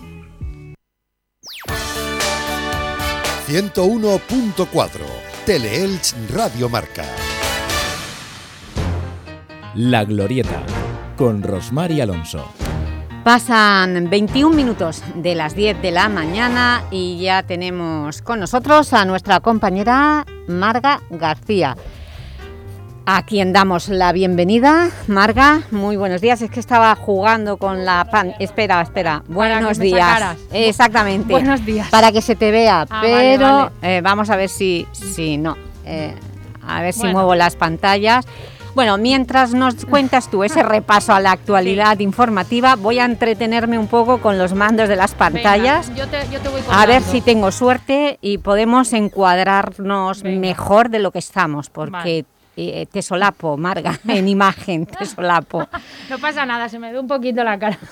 101.4 Teleelch Radio Marca. La Glorieta con Rosmar y Alonso. Pasan 21 minutos de las 10 de la mañana y ya tenemos con nosotros a nuestra compañera Marga García a quien damos la bienvenida. Marga, muy buenos días. Es que estaba jugando con la pan... Espera, espera. Buenos días. Exactamente. Buenos días. Para que se te vea, Ah, pero vale, vale. eh, vamos a ver si, si no. Eh, a ver si Bueno. muevo las pantallas. Bueno, mientras nos cuentas tú ese repaso a la actualidad informativa, voy a entretenerme un poco con los mandos de las pantallas. Venga, yo, te, yo te voy A ver si tengo suerte y podemos encuadrarnos mejor de lo que estamos, porque eh, te solapo, Marga, en imagen, te solapo. No pasa nada, se me ve un poquito la cara.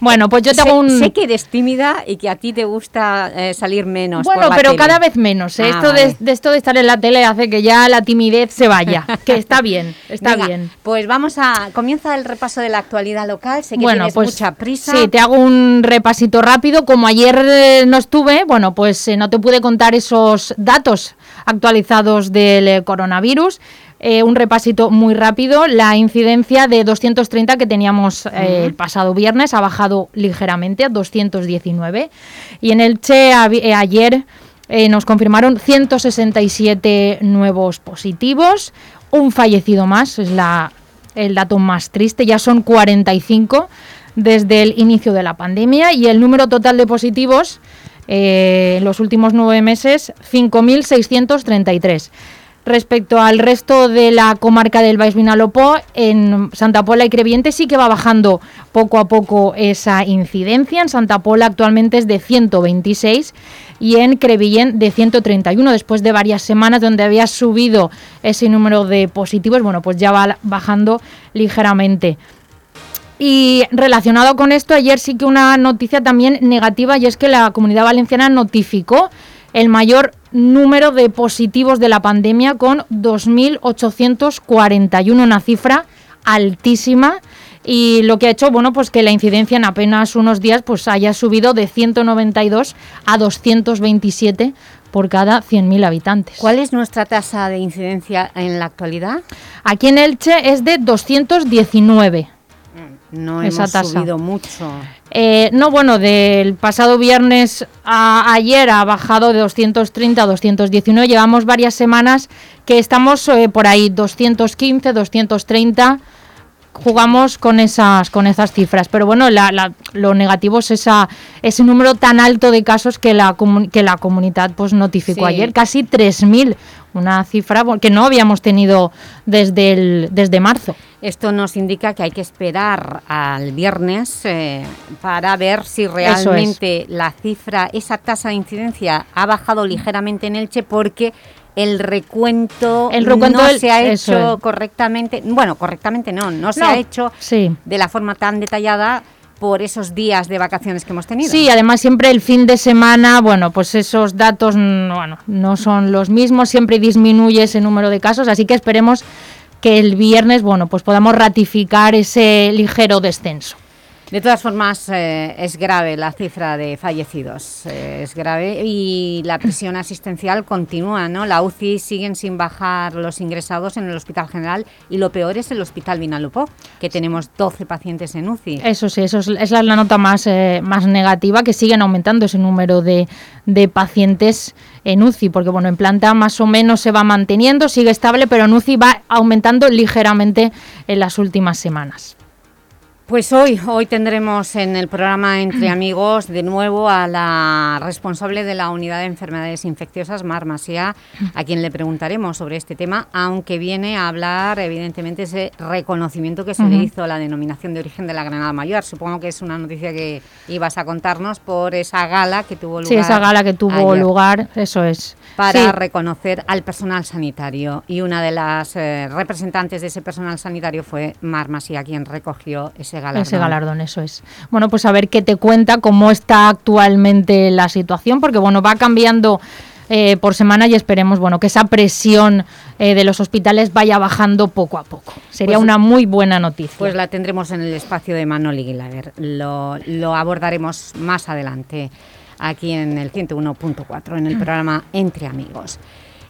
Bueno, pues yo sé, tengo un... sé que eres tímida y que a ti te gusta eh, salir menos Bueno, por la pero tele. cada vez menos. ¿eh? Ah, esto, vale. de, de esto de estar en la tele hace que ya la timidez se vaya. que está bien, está Venga, bien. Pues vamos a... Comienza el repaso de la actualidad local, sé que bueno, tienes pues mucha prisa. sí, te hago un repasito rápido. Como ayer eh, no estuve, bueno, pues no te pude contar esos datos actualizados del coronavirus. Eh, un repasito muy rápido. La incidencia de 230 que teníamos eh, el pasado viernes ha bajado ligeramente a 219. Y en el Che eh, ayer nos confirmaron 167 nuevos positivos, un fallecido más, es la, el dato más triste, ya son 45 desde el inicio de la pandemia y el número total de positivos en los últimos nueve meses, 5.633. Respecto al resto de la comarca del Baix Vinalopó, en Santa Pola y Creviente sí que va bajando poco a poco esa incidencia. En Santa Pola actualmente es de 126 y en Crevillén de 131. Después de varias semanas donde había subido ese número de positivos, bueno, pues ya va bajando ligeramente. Y relacionado con esto, ayer sí que una noticia también negativa y es que la Comunidad Valenciana notificó el mayor número de positivos de la pandemia con 2.841, una cifra altísima y lo que ha hecho, bueno, pues que la incidencia en apenas unos días pues haya subido de 192 a 227 por cada 100.000 habitantes. ¿Cuál es nuestra tasa de incidencia en la actualidad? Aquí en Elche es de 219. No esa hemos tasa. subido mucho. Eh, no, bueno, del pasado viernes a ayer ha bajado de 230 a 219. Llevamos varias semanas que estamos eh, por ahí, 215, 230. Jugamos con esas, con esas cifras. Pero bueno, la- la- lo negativo es esa, ese número tan alto de casos que la, que la comunidad pues, notificó Sí. ayer. Casi 3.000. Una cifra que no habíamos tenido desde, el, desde marzo. Esto nos indica que hay que esperar al viernes eh, para ver si realmente la cifra, esa tasa de incidencia ha bajado ligeramente en Elche porque el recuento, El recuento no del- se ha hecho es. correctamente, bueno, correctamente no, no, se No, ha hecho sí. de la forma tan detallada por esos días de vacaciones que hemos tenido. Sí, además siempre el fin de semana, bueno, pues esos datos mm, bueno, no son los mismos, siempre disminuye ese número de casos, así que esperemos que el viernes, bueno, pues podamos ratificar ese ligero descenso. De todas formas, eh, es grave la cifra de fallecidos, eh, es grave y la presión asistencial continúa, ¿no? La UCI siguen sin bajar los ingresados en el Hospital General y lo peor es el Hospital Vinalopó, que tenemos 12 pacientes en UCI. Eso sí, eso es, es la nota más, eh, más negativa, que siguen aumentando ese número de, de pacientes en UCI, porque bueno, en planta más o menos se va manteniendo, sigue estable, pero en UCI va aumentando ligeramente en las últimas semanas. Pues hoy, hoy tendremos en el programa Entre Amigos de nuevo a la responsable de la Unidad de Enfermedades Infecciosas, Mar Masía, a quien le preguntaremos sobre este tema, aunque viene a hablar evidentemente ese reconocimiento que se le hizo a la denominación de origen de la Granada Mayor. Supongo que es una noticia que ibas a contarnos por esa gala que tuvo lugar Sí, esa gala que tuvo ayer lugar, eso es. Para Sí. reconocer al personal sanitario y una de las eh, representantes de ese personal sanitario fue Mar Masía, quien recogió ese galardón. Ese galardón, eso es. Bueno, pues a ver qué te cuenta, cómo está actualmente la situación, porque bueno, va cambiando eh, por semana y esperemos bueno que esa presión eh, de los hospitales vaya bajando poco a poco. Sería Pues- una muy buena noticia. Pues la tendremos en el espacio de Manoli Guilaber. Lo, lo abordaremos más adelante aquí en el 101.4, en el programa Entre Amigos.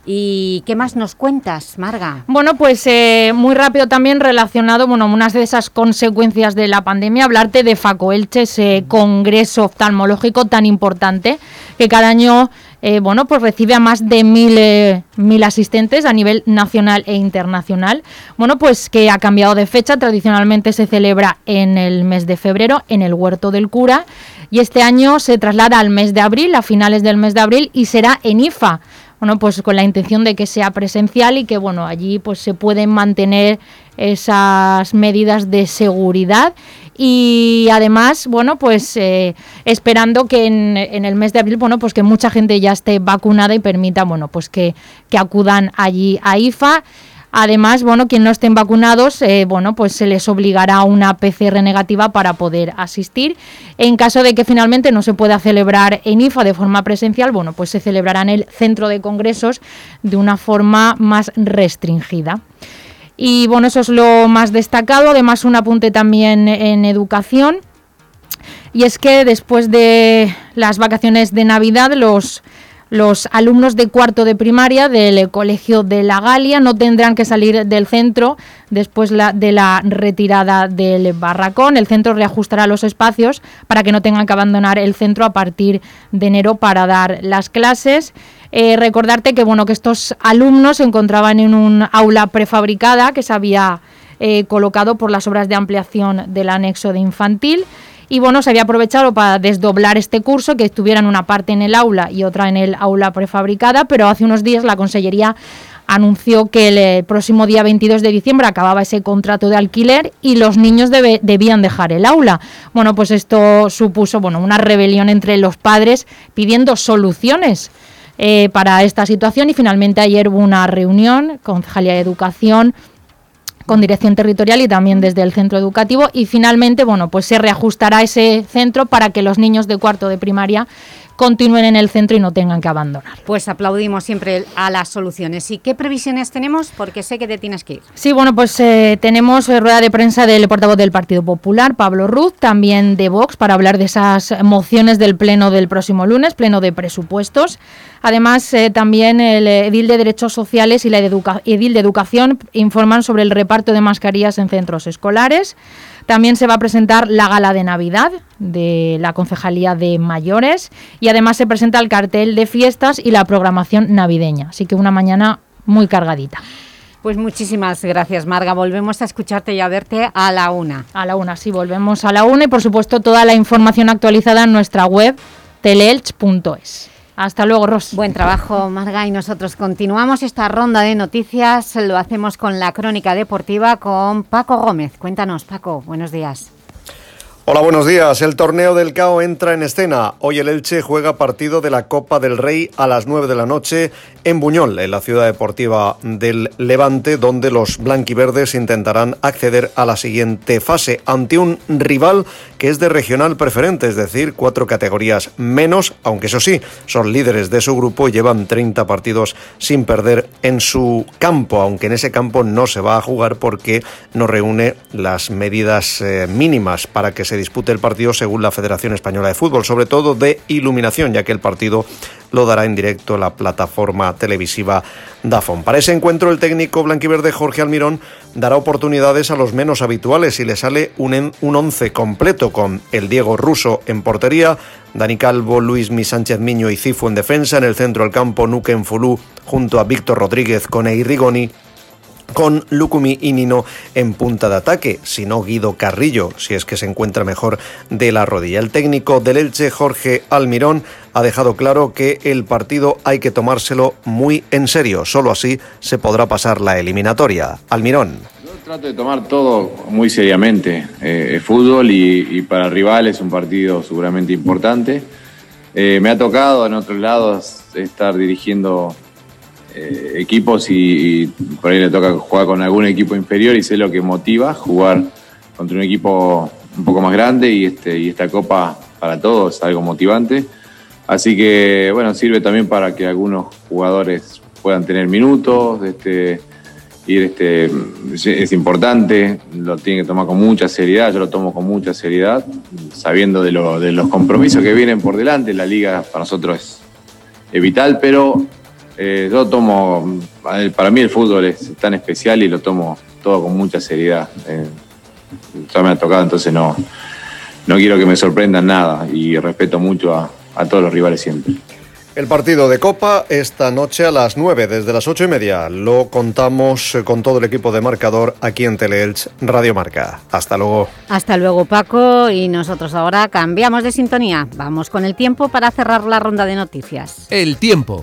¿Y qué más nos cuentas, Marga? Bueno, pues eh, muy rápido también relacionado, bueno, unas de esas consecuencias de la pandemia, hablarte de FACOELCHE, ese congreso oftalmológico tan importante que cada año, eh, bueno, pues recibe a más de mil, eh, mil asistentes a nivel nacional e internacional. Bueno, pues que ha cambiado de fecha, tradicionalmente se celebra en el mes de febrero en el Huerto del Cura. Y este año se traslada al mes de abril, a finales del mes de abril y será en IFA bueno, pues con la intención de que sea presencial y que bueno, allí pues se pueden mantener esas medidas de seguridad y además, bueno, pues eh, esperando que en, en el mes de abril, bueno, pues que mucha gente ya esté vacunada y permita, bueno, pues que, que acudan allí a IFA. Además, bueno, quien no estén vacunados, eh, bueno, pues se les obligará a una PCR negativa para poder asistir. En caso de que finalmente no se pueda celebrar en IFA de forma presencial, bueno, pues se celebrará en el centro de congresos de una forma más restringida. Y bueno, eso es lo más destacado. Además, un apunte también en educación. Y es que después de las vacaciones de Navidad, los, los alumnos de cuarto de primaria del Colegio de la Galia no tendrán que salir del centro después de la retirada del barracón. El centro reajustará los espacios para que no tengan que abandonar el centro a partir de enero para dar las clases. Eh, recordarte que bueno que estos alumnos se encontraban en un aula prefabricada que se había eh, colocado por las obras de ampliación del anexo de infantil y bueno, se había aprovechado para desdoblar este curso, que estuvieran una parte en el aula y otra en el aula prefabricada, pero hace unos días la Consellería anunció que el eh, próximo día 22 de diciembre acababa ese contrato de alquiler y los niños debían dejar el aula. Bueno, pues esto supuso bueno, una rebelión entre los padres pidiendo soluciones eh, para esta situación y finalmente ayer hubo una reunión, Concejalía de Educación, con dirección territorial y también desde el centro educativo. Y finalmente bueno pues se reajustará ese centro para que los niños de cuarto de primaria continúen en el centro y no tengan que abandonar. Pues aplaudimos siempre a las soluciones. ¿Y qué previsiones tenemos? Porque sé que te tienes que ir. Sí, bueno, pues eh, tenemos eh, rueda de prensa del portavoz del Partido Popular, Pablo Ruz, también de Vox, para hablar de esas mociones del Pleno del próximo lunes, Pleno de Presupuestos. Además, eh, también el edil de Derechos Sociales y la edil de Educación informan sobre el reparto de mascarillas en centros escolares. También se va a presentar la gala de Navidad de la Concejalía de Mayores y además se presenta el cartel de fiestas y la programación navideña. Así que una mañana muy cargadita. Pues muchísimas gracias, Marga. Volvemos a escucharte y a verte a la una. A la una, sí, volvemos a la una y por supuesto toda la información actualizada en nuestra web teleelch.es. Hasta luego, Ros. Buen trabajo, Marga. Y nosotros continuamos esta ronda de noticias. Lo hacemos con la crónica deportiva con Paco Gómez. Cuéntanos, Paco. Buenos días. Hola, buenos días. El torneo del CAO entra en escena. Hoy el Elche juega partido de la Copa del Rey a las 9 de la noche en Buñol, en la ciudad deportiva del Levante, donde los blanquiverdes intentarán acceder a la siguiente fase ante un rival que es de regional preferente, es decir, cuatro categorías menos, aunque eso sí, son líderes de su grupo y llevan 30 partidos sin perder en su campo, aunque en ese campo no se va a jugar porque no reúne las medidas eh, mínimas para que se dispute el partido según la Federación Española de Fútbol, sobre todo de iluminación, ya que el partido lo dará en directo la plataforma televisiva Dafon. Para ese encuentro, el técnico blanquiverde Jorge Almirón dará oportunidades a los menos habituales y le sale un, un once completo con el Diego Russo en portería, Dani Calvo, Luis Mi Sánchez Miño y Cifu en defensa, en el centro del campo Nuque en Fulú junto a Víctor Rodríguez con Eirigoni con Lucumi y Nino en punta de ataque, sino Guido Carrillo, si es que se encuentra mejor de la rodilla. El técnico del Elche, Jorge Almirón, ha dejado claro que el partido hay que tomárselo muy en serio, solo así se podrá pasar la eliminatoria. Almirón. Yo trato de tomar todo muy seriamente. Eh, fútbol y, para el rival es un partido seguramente importante. Eh, me ha tocado en otros lados estar dirigiendo eh, equipos y, por ahí le toca jugar con algún equipo inferior y sé lo que motiva jugar contra un equipo un poco más grande y, este, y esta copa para todos es algo motivante. Así que bueno, sirve también para que algunos jugadores puedan tener minutos, este, ir este, es importante, lo tiene que tomar con mucha seriedad, yo lo tomo con mucha seriedad, sabiendo de, de los compromisos que vienen por delante, la liga para nosotros es vital, pero eh, yo tomo, para mí el fútbol es tan especial y lo tomo todo con mucha seriedad. Eh, ya me ha tocado, entonces no, no quiero que me sorprendan nada y respeto mucho a, todos los rivales siempre. El partido de Copa esta noche a las 9, desde las 8 y media. Lo contamos eh, con todo el equipo de marcador aquí en Teleelch Radio Marca. Hasta luego. Hasta luego, Paco. Y nosotros ahora cambiamos de sintonía. Vamos con el tiempo para cerrar la ronda de noticias. El tiempo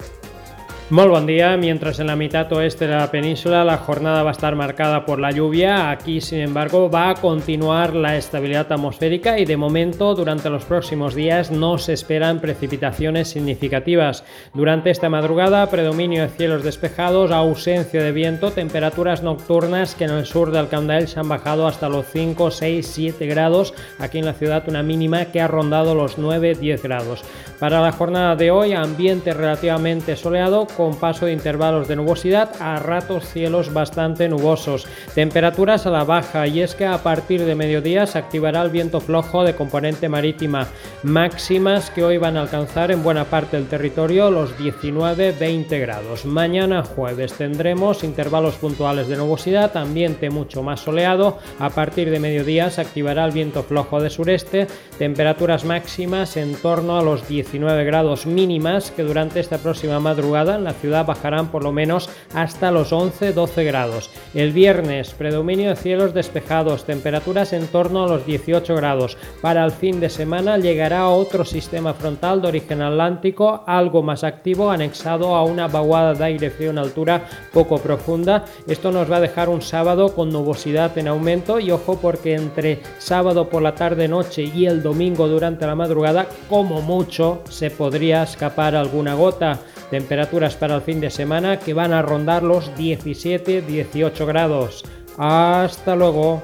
Muy buen día. Mientras en la mitad oeste de la península la jornada va a estar marcada por la lluvia, aquí sin embargo va a continuar la estabilidad atmosférica y de momento durante los próximos días no se esperan precipitaciones significativas. Durante esta madrugada predominio de cielos despejados, ausencia de viento, temperaturas nocturnas que en el sur del Candael se han bajado hasta los 5, 6, 7 grados. Aquí en la ciudad una mínima que ha rondado los 9, 10 grados. Para la jornada de hoy ambiente relativamente soleado con paso de intervalos de nubosidad a ratos cielos bastante nubosos. Temperaturas a la baja y es que a partir de mediodía se activará el viento flojo de componente marítima. Máximas que hoy van a alcanzar en buena parte del territorio los 19-20 grados. Mañana jueves tendremos intervalos puntuales de nubosidad, ambiente mucho más soleado. A partir de mediodía se activará el viento flojo de sureste. Temperaturas máximas en torno a los 19 grados mínimas que durante esta próxima madrugada en la ciudad bajarán por lo menos hasta los 11-12 grados. El viernes, predominio de cielos despejados, temperaturas en torno a los 18 grados. Para el fin de semana llegará otro sistema frontal de origen atlántico, algo más activo, anexado a una vaguada de aire frío en altura poco profunda. Esto nos va a dejar un sábado con nubosidad en aumento y ojo porque entre sábado por la tarde noche y el domingo durante la madrugada, como mucho, se podría escapar alguna gota. Temperaturas para el fin de semana que van a rondar los 17-18 grados. Hasta luego.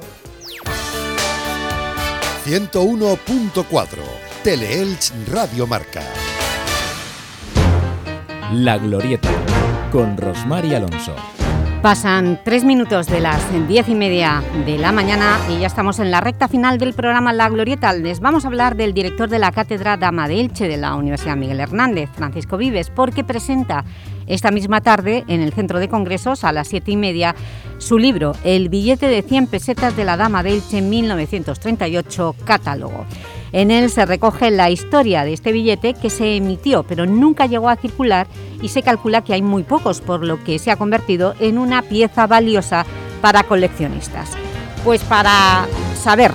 101.4 Teleelch Radio Marca. La Glorieta con Rosmar Alonso. Pasan tres minutos de las diez y media de la mañana y ya estamos en la recta final del programa La Glorieta. Les vamos a hablar del director de la Cátedra Dama de Elche de la Universidad Miguel Hernández, Francisco Vives, porque presenta esta misma tarde en el Centro de Congresos a las siete y media su libro El billete de 100 pesetas de la Dama de Elche en 1938, catálogo. En él se recoge la historia de este billete que se emitió pero nunca llegó a circular y se calcula que hay muy pocos, por lo que se ha convertido en una pieza valiosa para coleccionistas. Pues para saber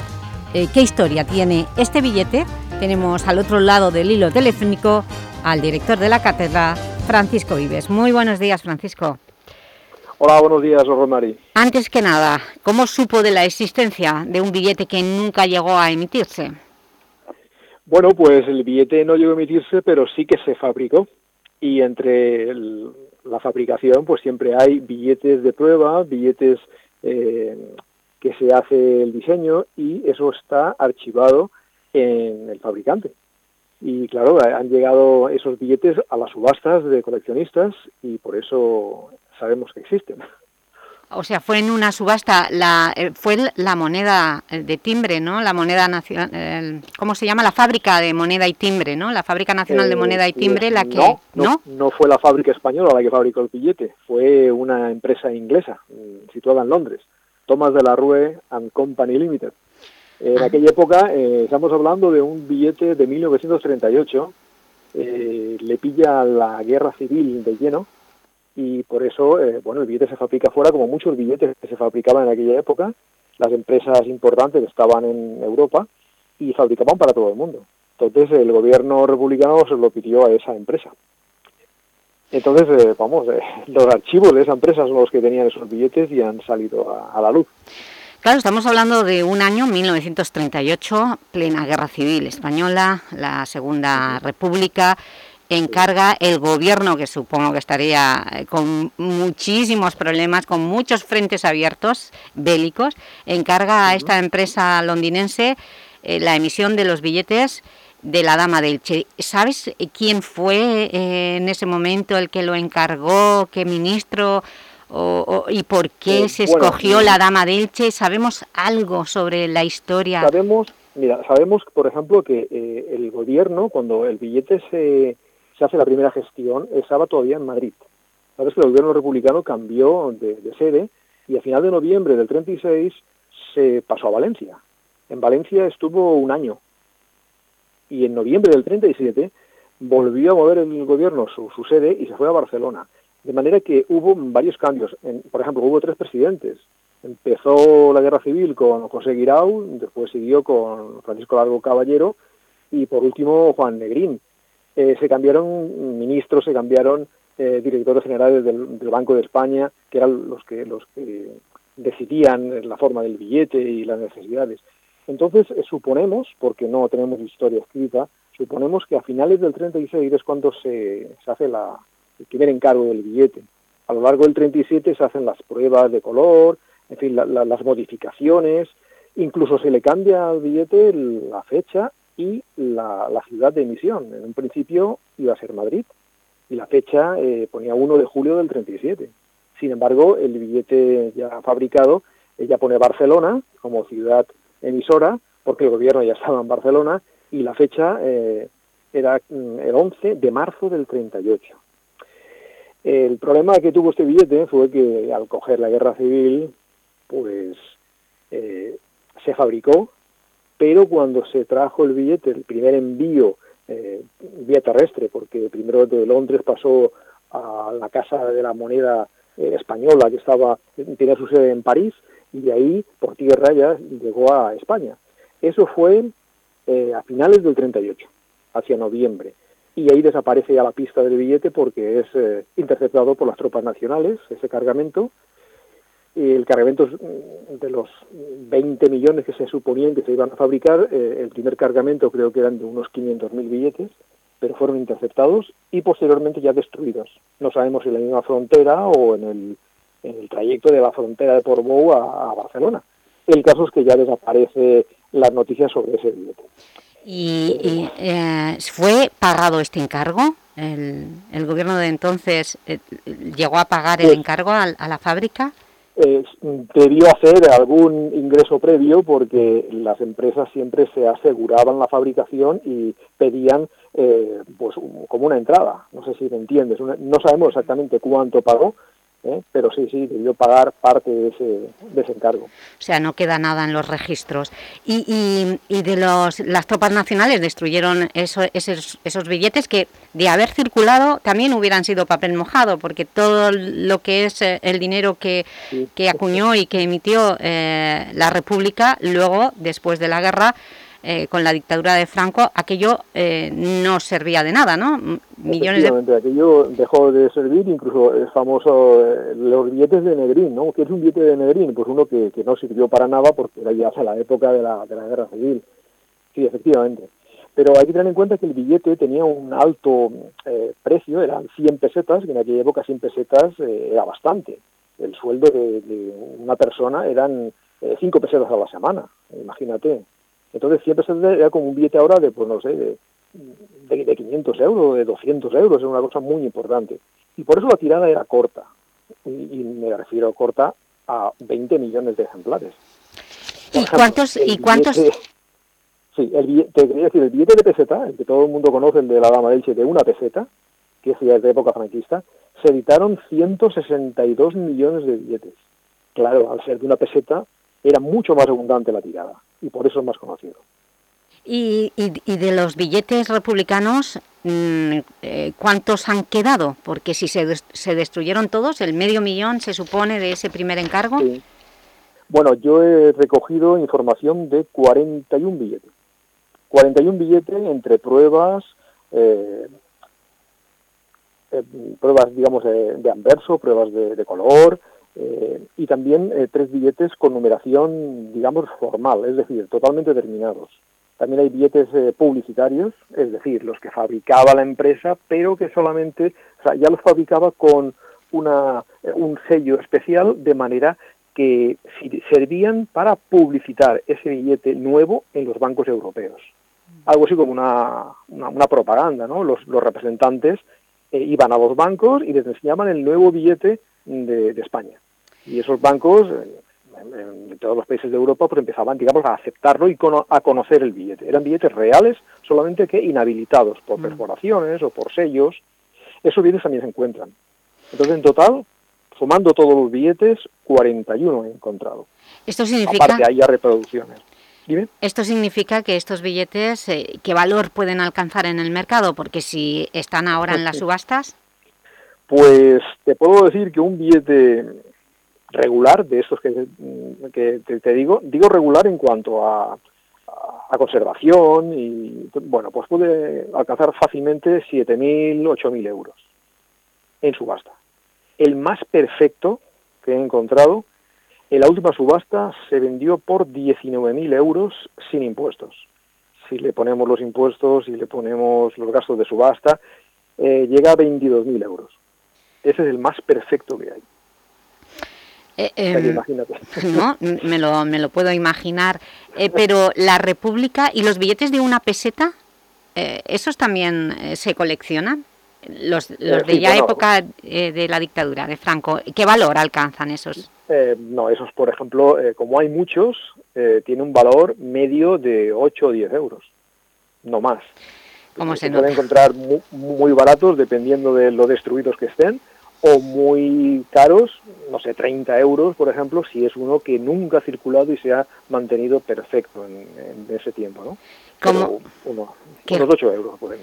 eh, qué historia tiene este billete, tenemos al otro lado del hilo telefónico al director de la cátedra, Francisco Vives. Muy buenos días, Francisco. Hola, buenos días, Rosmari. Antes que nada, ¿cómo supo de la existencia de un billete que nunca llegó a emitirse? Bueno, pues el billete no llegó a emitirse, pero sí que se fabricó. Y entre la fabricación, pues siempre hay billetes de prueba, billetes eh, que se hace el diseño y eso está archivado en el fabricante. Y claro, han llegado esos billetes a las subastas de coleccionistas y por eso sabemos que existen. O sea, fue en una subasta, la, eh, fue la moneda eh, de timbre, ¿no? La moneda nacional, ¿cómo se llama? La fábrica de moneda y timbre, ¿no? La fábrica nacional de moneda y eh, timbre, la que... No, no, fue la fábrica española la que fabricó el billete, fue una empresa inglesa, mm, situada en Londres, Thomas de la Rue and Company Limited. En aquella época, eh, estamos hablando de un billete de 1938, eh, le pilla la guerra civil de lleno y por eso, eh, bueno, el billete se fabrica fuera como muchos billetes que se fabricaban en aquella época. Las empresas importantes estaban en Europa y fabricaban para todo el mundo. Entonces el gobierno republicano se lo pidió a esa empresa. Entonces, eh, vamos, eh, los archivos de esa empresa son los que tenían esos billetes y han salido a, a la luz. Claro, estamos hablando de un año, 1938, plena guerra civil española, la Segunda República, encarga el gobierno, que supongo que estaría eh, con muchísimos problemas, con muchos frentes abiertos bélicos, encarga a esta empresa londinense eh, la emisión de los billetes de la Dama del Che. ¿Sabes quién fue eh, en ese momento el que lo encargó? ¿Qué ministro? O, o, ¿Y por qué Eh, se bueno, escogió la Dama del Che? ¿Sabemos algo sobre la historia? Sabemos, mira, sabemos, por ejemplo, que eh, el gobierno, cuando el billete se, hace la primera gestión, estaba todavía en Madrid. Sabes que el gobierno republicano cambió de, de sede y a final de noviembre del 36 se pasó a Valencia. En Valencia estuvo un año y en noviembre del 37 volvió a mover el gobierno su, su sede y se fue a Barcelona. De manera que hubo varios cambios. En- por ejemplo, hubo tres presidentes. Empezó la guerra civil con José Guirao, después siguió con Francisco Largo Caballero y por último Juan Negrín. Eh, se cambiaron ministros, se cambiaron eh, directores generales del, Banco de España, que eran los que, los que decidían la forma del billete y las necesidades. Entonces, eh, suponemos, porque no tenemos historia escrita, suponemos que a finales del 36 es cuando se, se hace la, el primer encargo del billete. A lo largo del 37 se hacen las pruebas de color, en fin, la- la- las modificaciones, incluso se le cambia al billete la fecha y la, la ciudad de emisión. En un principio iba a ser Madrid y la fecha eh, ponía 1 de julio del 37. Sin embargo, el billete ya fabricado ya pone Barcelona como ciudad emisora, porque el gobierno ya estaba en Barcelona, y la fecha eh, era mm, el 11 de marzo del 38. El problema que tuvo este billete fue que al coger la guerra civil, pues eh, se fabricó, pero cuando se trajo el billete, el primer envío eh, vía terrestre, porque primero de Londres pasó a la Casa de la Moneda eh, Española, que estaba tenía su sede en París, y de ahí por tierra ya llegó a España. Eso fue eh, a finales del 38, hacia noviembre. Y ahí desaparece ya la pista del billete porque es interceptado por las tropas nacionales, ese cargamento. Y el cargamento mm, de los 20 millones que se suponían que se iban a fabricar, eh, el primer cargamento creo que eran de unos 500.000 billetes, pero fueron interceptados y posteriormente ya destruidos. No sabemos si en la misma frontera o en el, en el trayecto de la frontera de Portbou a, a Barcelona. El caso es que ya desaparece las noticias sobre ese billete. ¿Y, y, eh, fue pagado este encargo? ¿El, el gobierno de entonces eh, llegó a pagar el encargo a, a la fábrica? Eh, debió hacer algún ingreso previo porque las empresas siempre se aseguraban la fabricación y pedían eh, pues como una entrada. No sé si me entiendes. No sabemos exactamente cuánto pagó, ¿eh? pero sí, sí, debió pagar parte de ese, de ese encargo. O sea, no queda nada en los registros. Y, y, y de los, las tropas nacionales destruyeron eso- esos, esos billetes que, de haber circulado, también hubieran sido papel mojado, porque todo lo que es eh, el dinero que, que acuñó y que emitió eh, la República, luego, después de la guerra, eh, con la dictadura de Franco, aquello eh, no servía de nada, ¿no? Millones de... Aquello dejó de servir, incluso es famoso eh, los billetes de Negrín, ¿no? ¿Qué es un billete de Negrín? Pues uno que, no sirvió para nada porque era ya hacia la época de la, de la guerra civil. Sí, efectivamente. Pero hay que tener en cuenta que el billete tenía un alto eh, precio, eran 100 pesetas, que en aquella época 100 pesetas eh, era bastante. El sueldo de, una persona eran 5 pesetas a la semana, imagínate. Entonces 100 pesetas era como un billete ahora de, pues no sé, de, de, de 500 euros, de 200 euros, era una cosa muy importante. Y por eso la tirada era corta. Y, y me refiero corta a 20 millones de ejemplares. ¿Y cuántos, ¿y cuántos, billete- Sí, el billete, te quería decir, el billete de peseta, el que todo el mundo conoce, el de la Dama del Che, de una peseta, que es ya de época franquista, se editaron 162 millones de billetes. Claro, al ser de una peseta, era mucho más abundante la tirada y por eso es más conocido. ¿Y, y, de los billetes republicanos, mm, eh, cuántos han quedado? Porque si se, se, destruyeron todos, el medio millón se supone de ese primer encargo. Bueno, yo he recogido información de 41 billetes. 41 billetes entre pruebas, eh, eh, pruebas, digamos, de, anverso, pruebas de, color, y también tres billetes con numeración, digamos, formal, es decir, totalmente terminados. También hay billetes eh, publicitarios, es decir, los que fabricaba la empresa, pero que solamente, o sea, ya los fabricaba con una, eh, un sello especial de manera que servían para publicitar ese billete nuevo en los bancos europeos. Algo así como una, una, propaganda, ¿no? Los, los representantes eh, iban a los bancos y les enseñaban el nuevo billete de, de España. Y esos bancos, en, todos los países de Europa pues empezaban, digamos, a aceptarlo y a conocer el billete. Eran billetes reales, solamente que inhabilitados por mm. perforaciones o por sellos. Esos billetes también se encuentran. Entonces, en total, sumando todos los billetes, 41 he encontrado. Esto significa... Aparte, hay ya reproducciones. Esto significa que estos billetes, eh, ¿qué valor pueden alcanzar en el mercado? Porque si están ahora en las subastas... Pues te puedo decir que un billete regular de estos que, que te, digo, digo regular en cuanto a, a conservación y, bueno, pues puede alcanzar fácilmente 7.000, 8.000 euros en subasta. El más perfecto que he encontrado, en la última subasta se vendió por 19.000 euros sin impuestos. Si le ponemos los impuestos y le ponemos los gastos de subasta, eh, llega a 22.000 euros. Ese es el más perfecto que hay. Eh, em, no, me lo, me lo puedo imaginar. Eh, pero la República y los billetes de una peseta, eh, ¿esos también se coleccionan? Los, los de ya época de la dictadura de Franco, ¿qué valor alcanzan esos? No, esos, por ejemplo, como hay muchos, tiene un valor medio de 8 o 10 euros, no más. ¿Cómo se, se pueden encontrar muy, muy baratos dependiendo de lo destruidos que estén, o muy caros, no sé, 30 euros, por ejemplo, si es uno que nunca ha circulado y se ha mantenido perfecto en, ese tiempo, ¿no? Como unos 8 euros pueden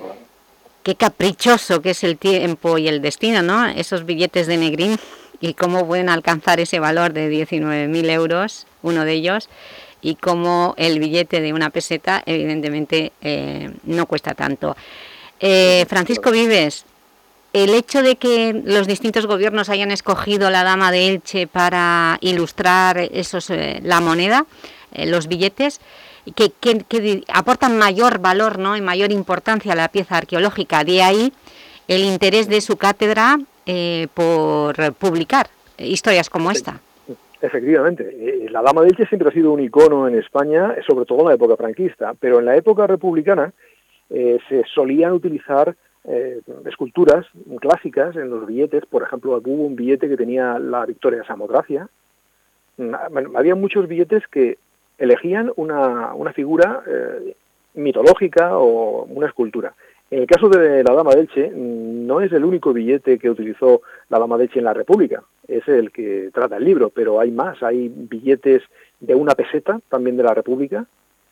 Qué caprichoso que es el tiempo y el destino, ¿no? Esos billetes de Negrín y cómo pueden alcanzar ese valor de 19.000 euros, uno de ellos, y cómo el billete de una peseta, evidentemente, eh, no cuesta tanto. Eh, Francisco Vives, el hecho de que los distintos gobiernos hayan escogido la Dama de Elche para ilustrar esos, eh, la moneda, los billetes, que, que, aportan mayor valor ¿no? y mayor importancia a la pieza arqueológica. De ahí el interés de su cátedra eh, por publicar historias como esta. Efectivamente, la Dama de Elche siempre ha sido un icono en España, sobre todo en la época franquista, pero en la época republicana se solían utilizar eh, esculturas clásicas en los billetes. Por ejemplo, hubo un billete que tenía la victoria de Samotracia. Mm, había muchos billetes que elegían una, una figura eh, mitológica o una escultura. En el caso de la Dama de Elche, mm, no es el único billete que utilizó la Dama de Elche en la República, es el que trata el libro, pero hay más, hay billetes de una peseta, también de la República,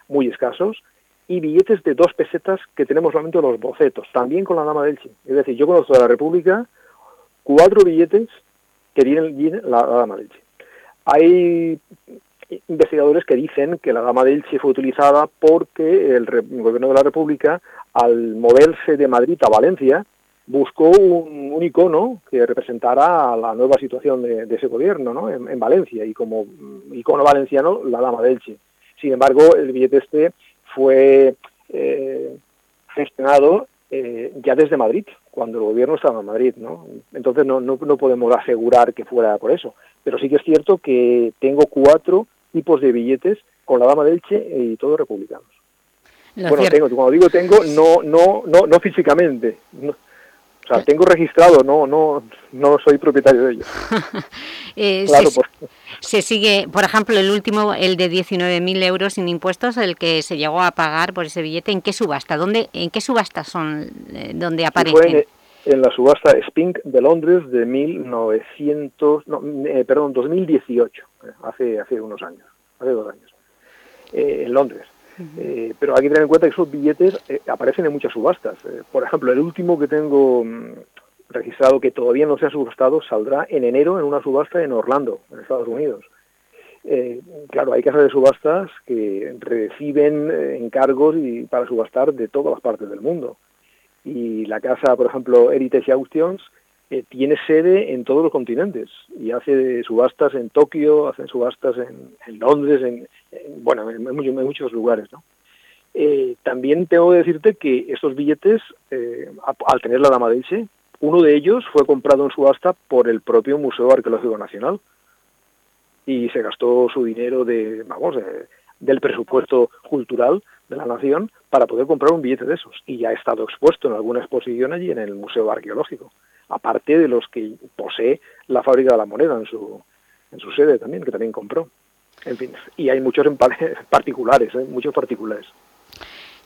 muy escasos, y billetes de dos pesetas que tenemos solamente los bocetos, también con la Dama del Elche. Es decir, yo conozco de la República cuatro billetes que tienen la, Dama del Elche. Hay investigadores que dicen que la Dama del Elche fue utilizada porque el, gobierno de la República, al moverse de Madrid a Valencia, buscó un, icono que representara la nueva situación de, ese gobierno ¿no? en, Valencia, y como icono valenciano, la Dama del Elche. Sin embargo, el billete este fue eh, gestionado eh, ya desde Madrid, cuando el gobierno estaba en Madrid, ¿no? Entonces no, no, podemos asegurar que fuera por eso, pero sí que es cierto que tengo cuatro tipos de billetes con la dama de Elche y todos republicanos. bueno, tengo, cuando digo tengo, no, no, no, no físicamente, o sea, tengo registrado, no, no, no soy propietario de ellos. Eh, claro, se, se, sigue, por ejemplo, el último, el de 19.000 euros sin impuestos, el que se llegó a pagar por ese billete, ¿en qué subasta? ¿Dónde, ¿En qué subasta son eh, donde aparecen? En, la subasta Spink de Londres de 1900, no, eh, perdón, 2018, hace, hace unos años. hace dos años, eh, en Londres. Eh, pero hay que tener en cuenta que esos billetes eh, aparecen en muchas subastas. por ejemplo, el último que tengo mm, registrado que todavía no se ha subastado saldrá en enero en una subasta en Orlando, en Estados Unidos. claro, hay casas de subastas que reciben encargos y para subastar de todas las partes del mundo. Y la casa, por ejemplo, Heritage Auctions, eh, tiene sede en todos los continentes y hace subastas en Tokio, hacen subastas en, Londres, en, bueno, en, muchos, lugares, ¿no? Eh, también tengo que decirte que estos billetes, eh, al tener la Dama de Elche, uno de ellos fue comprado en subasta por el propio Museo Arqueológico Nacional y se gastó su dinero de, vamos, del presupuesto cultural de la nación para poder comprar un billete de esos y ya ha estado expuesto en alguna exposición allí en el Museo Arqueológico aparte de los que posee la fábrica de la moneda en su, en su sede también, que también compró. En fin, y hay muchos particulares, ¿eh? muchos particulares.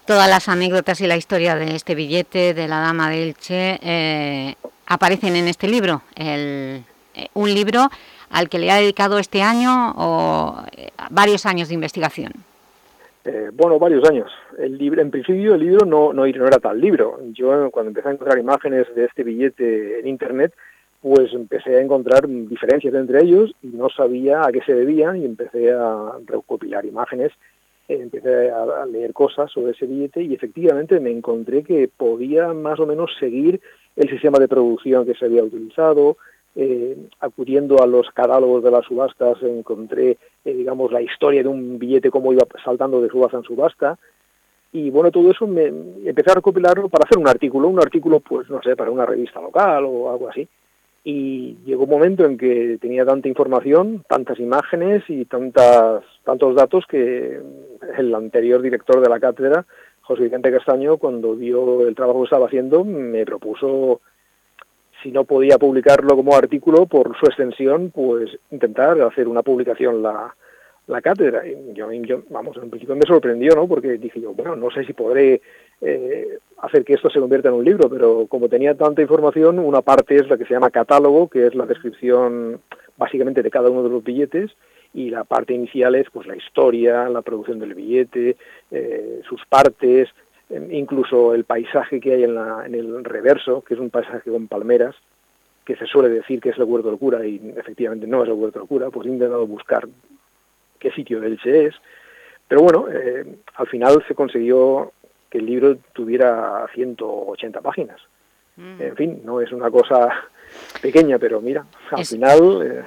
Todas las anécdotas y la historia de este billete de la Dama de Elche eh, aparecen en este libro, el, eh, un libro al que le ha dedicado este año o varios años de investigación. Eh, bueno, varios años. El libro, en principio el libro no, no, era tal libro. Yo cuando empecé a encontrar imágenes de este billete en Internet, pues empecé a encontrar diferencias entre ellos y no sabía a qué se debían y empecé a recopilar imágenes, eh, empecé a, leer cosas sobre ese billete y efectivamente me encontré que podía más o menos seguir el sistema de producción que se había utilizado, eh, acudiendo a los catálogos de las subastas encontré, eh, digamos, la historia de un billete, cómo iba saltando de subasta en subasta. Y bueno, todo eso me empecé a recopilarlo para hacer un artículo, un artículo, pues no sé, para una revista local o algo así. Y llegó un momento en que tenía tanta información, tantas imágenes y tantas, tantos datos que el anterior director de la cátedra, José Vicente Castaño, cuando vio el trabajo que estaba haciendo, me propuso si no podía publicarlo como artículo por su extensión, pues intentar hacer una publicación la, la cátedra. Y yo, vamos, en principio me sorprendió, ¿no? Porque dije yo, bueno, no sé si podré eh, hacer que esto se convierta en un libro, pero como tenía tanta información, una parte es la que se llama catálogo, que es la descripción básicamente de cada uno de los billetes, y la parte inicial es pues la historia, la producción del billete, eh, sus partes, incluso el paisaje que hay en, la, en el reverso, que es un paisaje con palmeras, que se suele decir que es el huerto del cura y efectivamente no es el huerto del cura, pues he intentado buscar qué sitio de Elche es, pero bueno, eh, al final se consiguió que el libro tuviera 180 páginas. Mm. En fin, no es una cosa pequeña, pero mira, al final... Eh,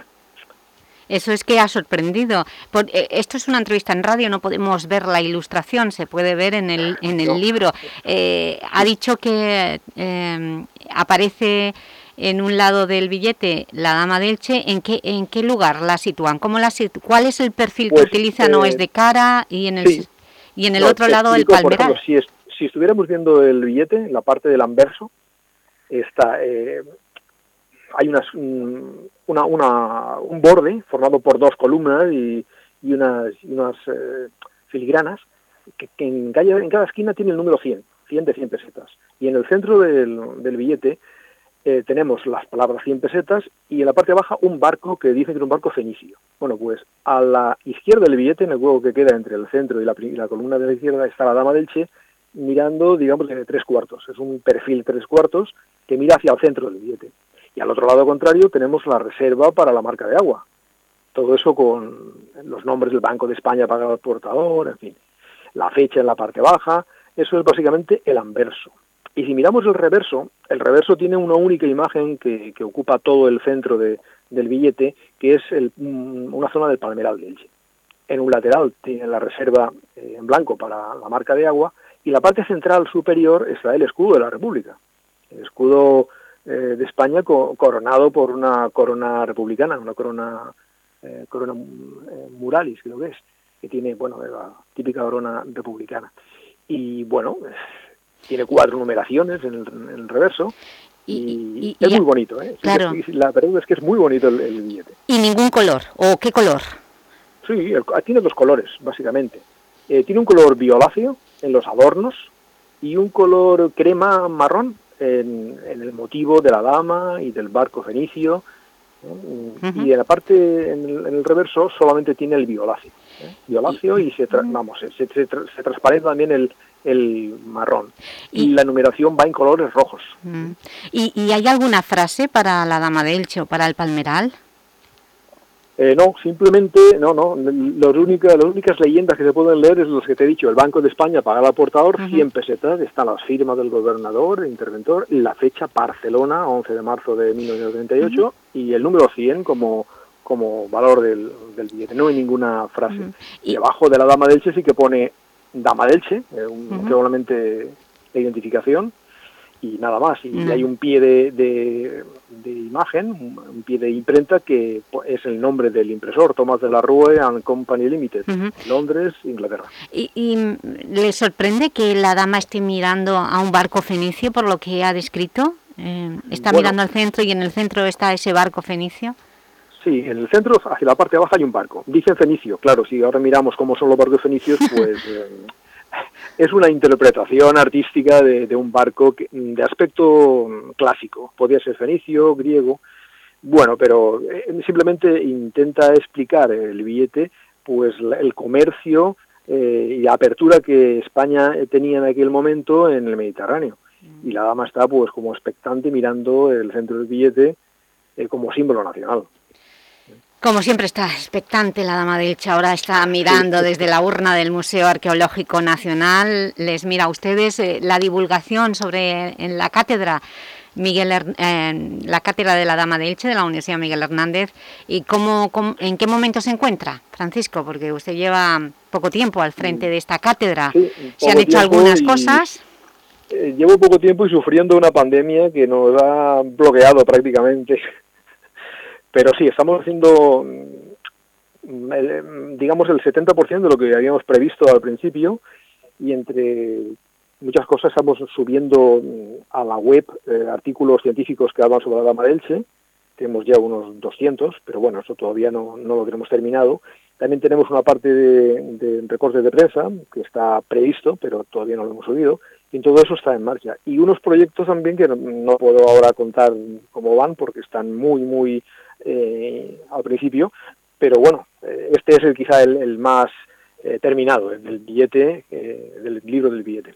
eso es que ha sorprendido. Eh, esto es una entrevista en radio, no podemos ver la ilustración, se puede ver en el, en el libro. Eh, ha dicho que eh, aparece en un lado del billete la dama de Elche. ¿En qué, en qué lugar la sitúan? ¿Cómo la ¿Cuál es el perfil que pues, utiliza? ¿No es de cara? Y en el, y en el otro lado el palmeral. si, si estuviéramos viendo el billete, la parte del anverso, está hay unas, una, un borde formado por dos columnas y, y unas, unas eh, filigranas que, en, cada, en, cada, esquina tiene el número 100, 100 de 100 pesetas. Y en el centro del, del billete eh, tenemos las palabras 100 pesetas y en la parte baja un barco que dice que es un barco fenicio. Bueno, pues a la izquierda del billete, en el huevo que queda entre el centro y la, y la columna de la izquierda, está la dama del Che mirando, digamos, de tres cuartos. Es un perfil tres cuartos que mira hacia el centro del billete. Y al otro lado contrario tenemos la reserva para la marca de agua. Todo eso con los nombres del Banco de España pagado al portador, en fin. La fecha en la parte baja, eso es básicamente el anverso. Y si miramos el reverso, el reverso tiene una única imagen que, ocupa todo el centro del billete, que es una zona del palmeral de Elche. En un lateral tiene la reserva eh, en blanco para la marca de agua y la parte central superior está el escudo de la República. El escudo eh, de España coronado por una corona republicana, una corona, eh, corona eh, muralis creo que es, que tiene, bueno, la típica corona republicana. Y bueno, tiene cuatro numeraciones en el, reverso. Y, es muy bonito, ¿eh? Claro. la verdad es que es muy bonito el, billete. ¿Y ningún color? ¿O qué color? Sí, tiene dos colores, básicamente. tiene un color violáceo en los adornos y un color crema marrón en, el motivo de la dama y del barco fenicio. Y en la parte, en el, reverso, solamente tiene el violáceo. ¿eh? Violáceo y se, vamos, se, se, se, transparenta también el, el marrón. Y, la numeración va en colores rojos. ¿Y, ¿Y, hay alguna frase para la Dama de Elche o para el Palmeral? Eh, no, simplemente, no, no, las únicas leyendas que se pueden leer es los que te he dicho, el Banco de España paga al aportador 100 pesetas, están las firmas del gobernador, interventor, la fecha Barcelona, 11 de marzo de 1938, y el número 100 como, como valor del, del billete, no hay ninguna frase. Y debajo de la Dama del Che sí que pone Dama del Che, eh, un, solamente de identificación, y nada más. Y hay un pie de, de, imagen, un, pie de imprenta que es el nombre del impresor, Thomas de la Rue and Company Limited, Londres, Inglaterra. ¿Y, ¿Y, le sorprende que la dama esté mirando a un barco fenicio por lo que ha descrito? Eh, ¿Está mirando al centro y en el centro está ese barco fenicio? Sí, en el centro, hacia la parte baja, hay un barco. Dice fenicio, claro, si ahora miramos cómo son los barcos fenicios, pues... Eh, es una interpretación artística de, un barco de aspecto clásico, podría ser fenicio, griego, bueno, pero eh, simplemente intenta explicar el billete, pues el comercio eh, y la apertura que España tenía en aquel momento en el Mediterráneo. Y la dama está pues como expectante mirando el centro del billete eh, como símbolo nacional. Como siempre está expectante la Dama de Elche, ahora está mirando desde la urna del Museo Arqueológico Nacional, les mira a ustedes eh, la divulgación sobre en la cátedra Miguel la cátedra de la Dama de Elche de la Universidad Miguel Hernández y cómo, en qué momento se encuentra, Francisco, porque usted lleva poco tiempo al frente de esta cátedra, se han hecho algunas cosas... Eh, llevo poco tiempo y sufriendo una pandemia que nos ha bloqueado prácticamente pero sí, estamos haciendo, mm, digamos, el 70% de lo que habíamos previsto al principio y entre muchas cosas estamos subiendo mm, a la web eh, artículos científicos que hablan sobre la dama de Elche. Tenemos ya unos 200, pero bueno, eso todavía no, no lo tenemos terminado. También tenemos una parte de, recortes de prensa que está previsto, pero todavía no lo hemos subido. Y todo eso está en marcha. Y unos proyectos también que no puedo ahora contar cómo van porque están muy, muy eh, al principio, pero bueno, eh, este es el, quizá el, más eh, terminado, el del billete, del libro del billete.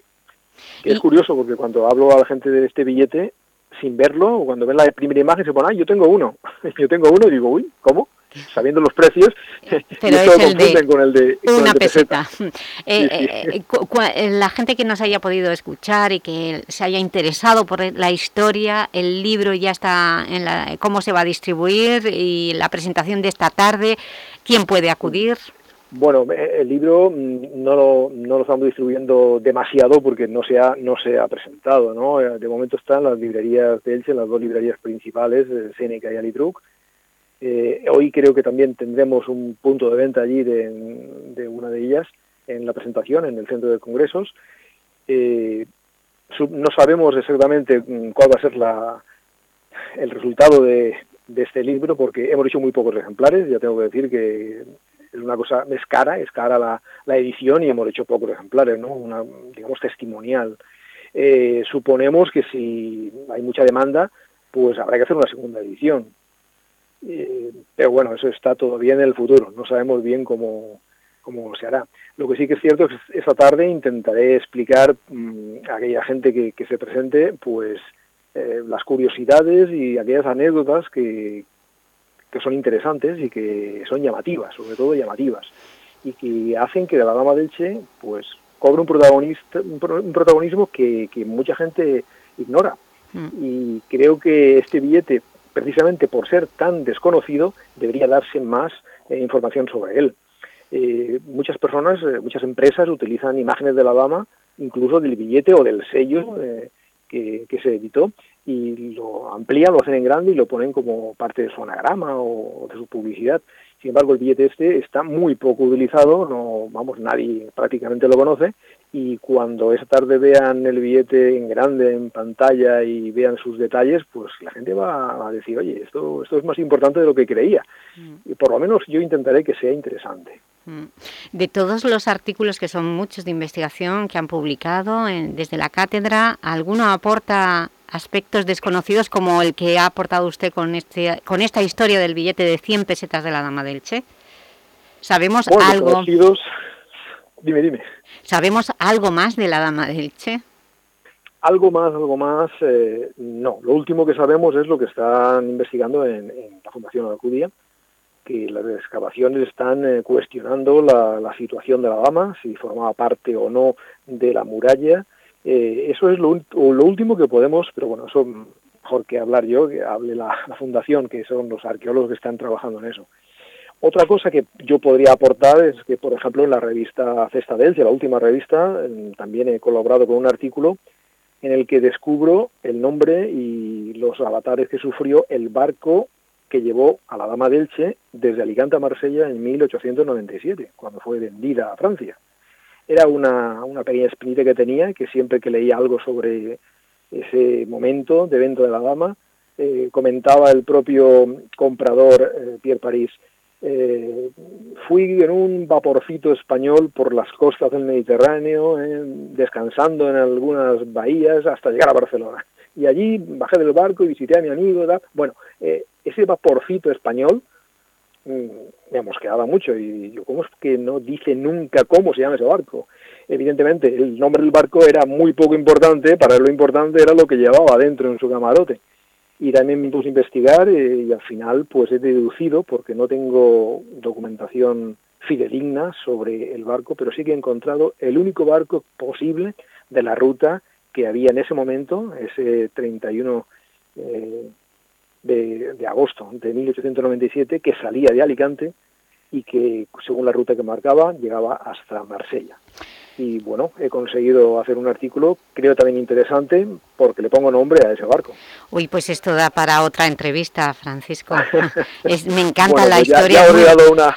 Que es curioso porque cuando hablo a la gente de este billete, sin verlo, cuando ven la primera imagen se pone, yo tengo uno, yo tengo uno y digo, uy, ¿cómo? Sabiendo los precios, Pero es el de con el de una peseta. Eh, eh, eh, la gente que nos haya podido escuchar y que se haya interesado por la historia, el libro ya está en la, cómo se va a distribuir y la presentación de esta tarde, ¿quién puede acudir? Bueno, el libro mm, no lo, no lo estamos distribuyendo demasiado porque no se ha, no se ha presentado, ¿no? De momento están las librerías de Elche, las dos librerías principales, Seneca y Alitruc, eh, hoy creo que también tendremos un punto de venta allí de, una de ellas en la presentación, en el centro de congresos. Eh, no sabemos exactamente mm, cuál va a ser la, el resultado de, este libro porque hemos hecho muy pocos ejemplares, ya tengo que decir que es una cosa, es cara, es cara la, edición y hemos hecho pocos ejemplares, ¿no? Una, digamos, testimonial. Eh, suponemos que si hay mucha demanda, pues habrá que hacer una segunda edición eh, pero bueno, eso está todavía en el futuro, no sabemos bien cómo, cómo se hará. Lo que sí que es cierto es que esta tarde intentaré explicar mm, a aquella gente que, que, se presente pues eh, las curiosidades y aquellas anécdotas que, que son interesantes y que son llamativas, sobre todo llamativas, y que hacen que la Dama del Che pues cobre un, protagonista, un, protagonismo que, que, mucha gente ignora. Mm. Y creo que este billete precisamente por ser tan desconocido, debería darse más eh, información sobre él. Eh, muchas personas, eh, muchas empresas utilizan imágenes de la dama, incluso del billete o del sello que, se editó, y lo amplían, lo hacen en grande y lo ponen como parte de su anagrama o de su publicidad. Sin embargo, el billete este está muy poco utilizado, no, vamos, nadie prácticamente lo conoce, y cuando esa tarde vean el billete en grande, en pantalla y vean sus detalles, pues la gente va a decir, oye, esto, esto es más importante de lo que creía. Mm. Y por lo menos yo intentaré que sea interesante. Mm. De todos los artículos, que son muchos de investigación que han publicado desde la cátedra, ¿alguno aporta aspectos desconocidos como el que ha aportado usted con, este, con esta historia del billete de 100 pesetas de la Dama del Che? ¿Sabemos algo? Dime, dime. ¿Sabemos algo más de la Dama del Che? Algo más, algo más, eh, no. Lo último que sabemos es lo que están investigando en, la Fundación Alcudia, que las excavaciones están eh, cuestionando la, situación de la dama, si formaba parte o no de la muralla. Eh, eso es lo, último que podemos, pero bueno, eso mejor que hablar yo, que hable la, Fundación, que son los arqueólogos que están trabajando en eso. Otra cosa que yo podría aportar es que, por ejemplo, en la revista Cesta de la última revista, también he colaborado con un artículo en el que descubro el nombre y los avatares que sufrió el barco que llevó a la Dama de Elche desde Alicante a Marsella en 1897, cuando fue vendida a Francia. Era una, pequeña espinita que tenía, que siempre que leía algo sobre ese momento de evento de la Dama, eh, comentaba el propio comprador eh, Pierre París, eh, fui en un vaporcito español por las costas del Mediterráneo, eh, descansando en algunas bahías hasta llegar a Barcelona. Y allí bajé del barco y visité a mi amigo. Bueno, eh, ese vaporcito español me mosqueaba mucho y yo, ¿cómo es que no dice nunca cómo se llama ese barco? Evidentemente, el nombre del barco era muy poco importante, para él lo importante era lo que llevaba adentro en su camarote y también me puse a investigar eh, y al final pues he deducido, porque no tengo documentación fidedigna sobre el barco, pero sí que he encontrado el único barco posible de la ruta que había en ese momento, ese 31 eh, de, de agosto de 1897, que salía de Alicante y que, según la ruta que marcaba, llegaba hasta Marsella y bueno, he conseguido hacer un artículo, creo también interesante, porque le pongo nombre a ese barco. Uy, pues esto da para otra entrevista, Francisco. me encanta la pues historia,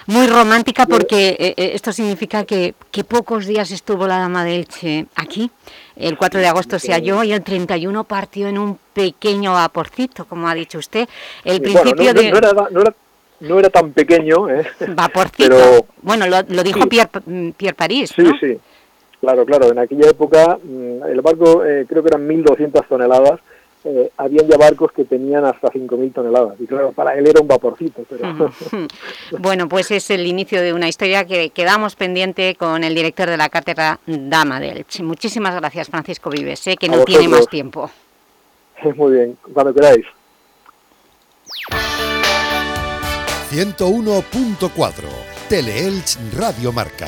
muy, romántica, porque eh, eh, esto significa que, que, pocos días estuvo la Dama de Elche aquí. El 4 de agosto se halló y el 31 partió en un pequeño vaporcito, como ha dicho usted. El principio de... No era, tan pequeño, ¿eh? Vaporcito. Bueno, lo, dijo Pierre, Pierre París, Sí, sí. Claro, claro, en aquella época mm, el barco eh, creo que eran 1.200 toneladas, eh, habían ya barcos que tenían hasta 5.000 toneladas. Y claro, para él era un vaporcito. Pero... bueno, pues es el inicio de una historia que quedamos pendiente con el director de la cátedra Dama del Muchísimas gracias, Francisco Vives. Sé que no tiene más tiempo. Muy bien, cuando queráis. 101.4 Teleelch Radio Marca.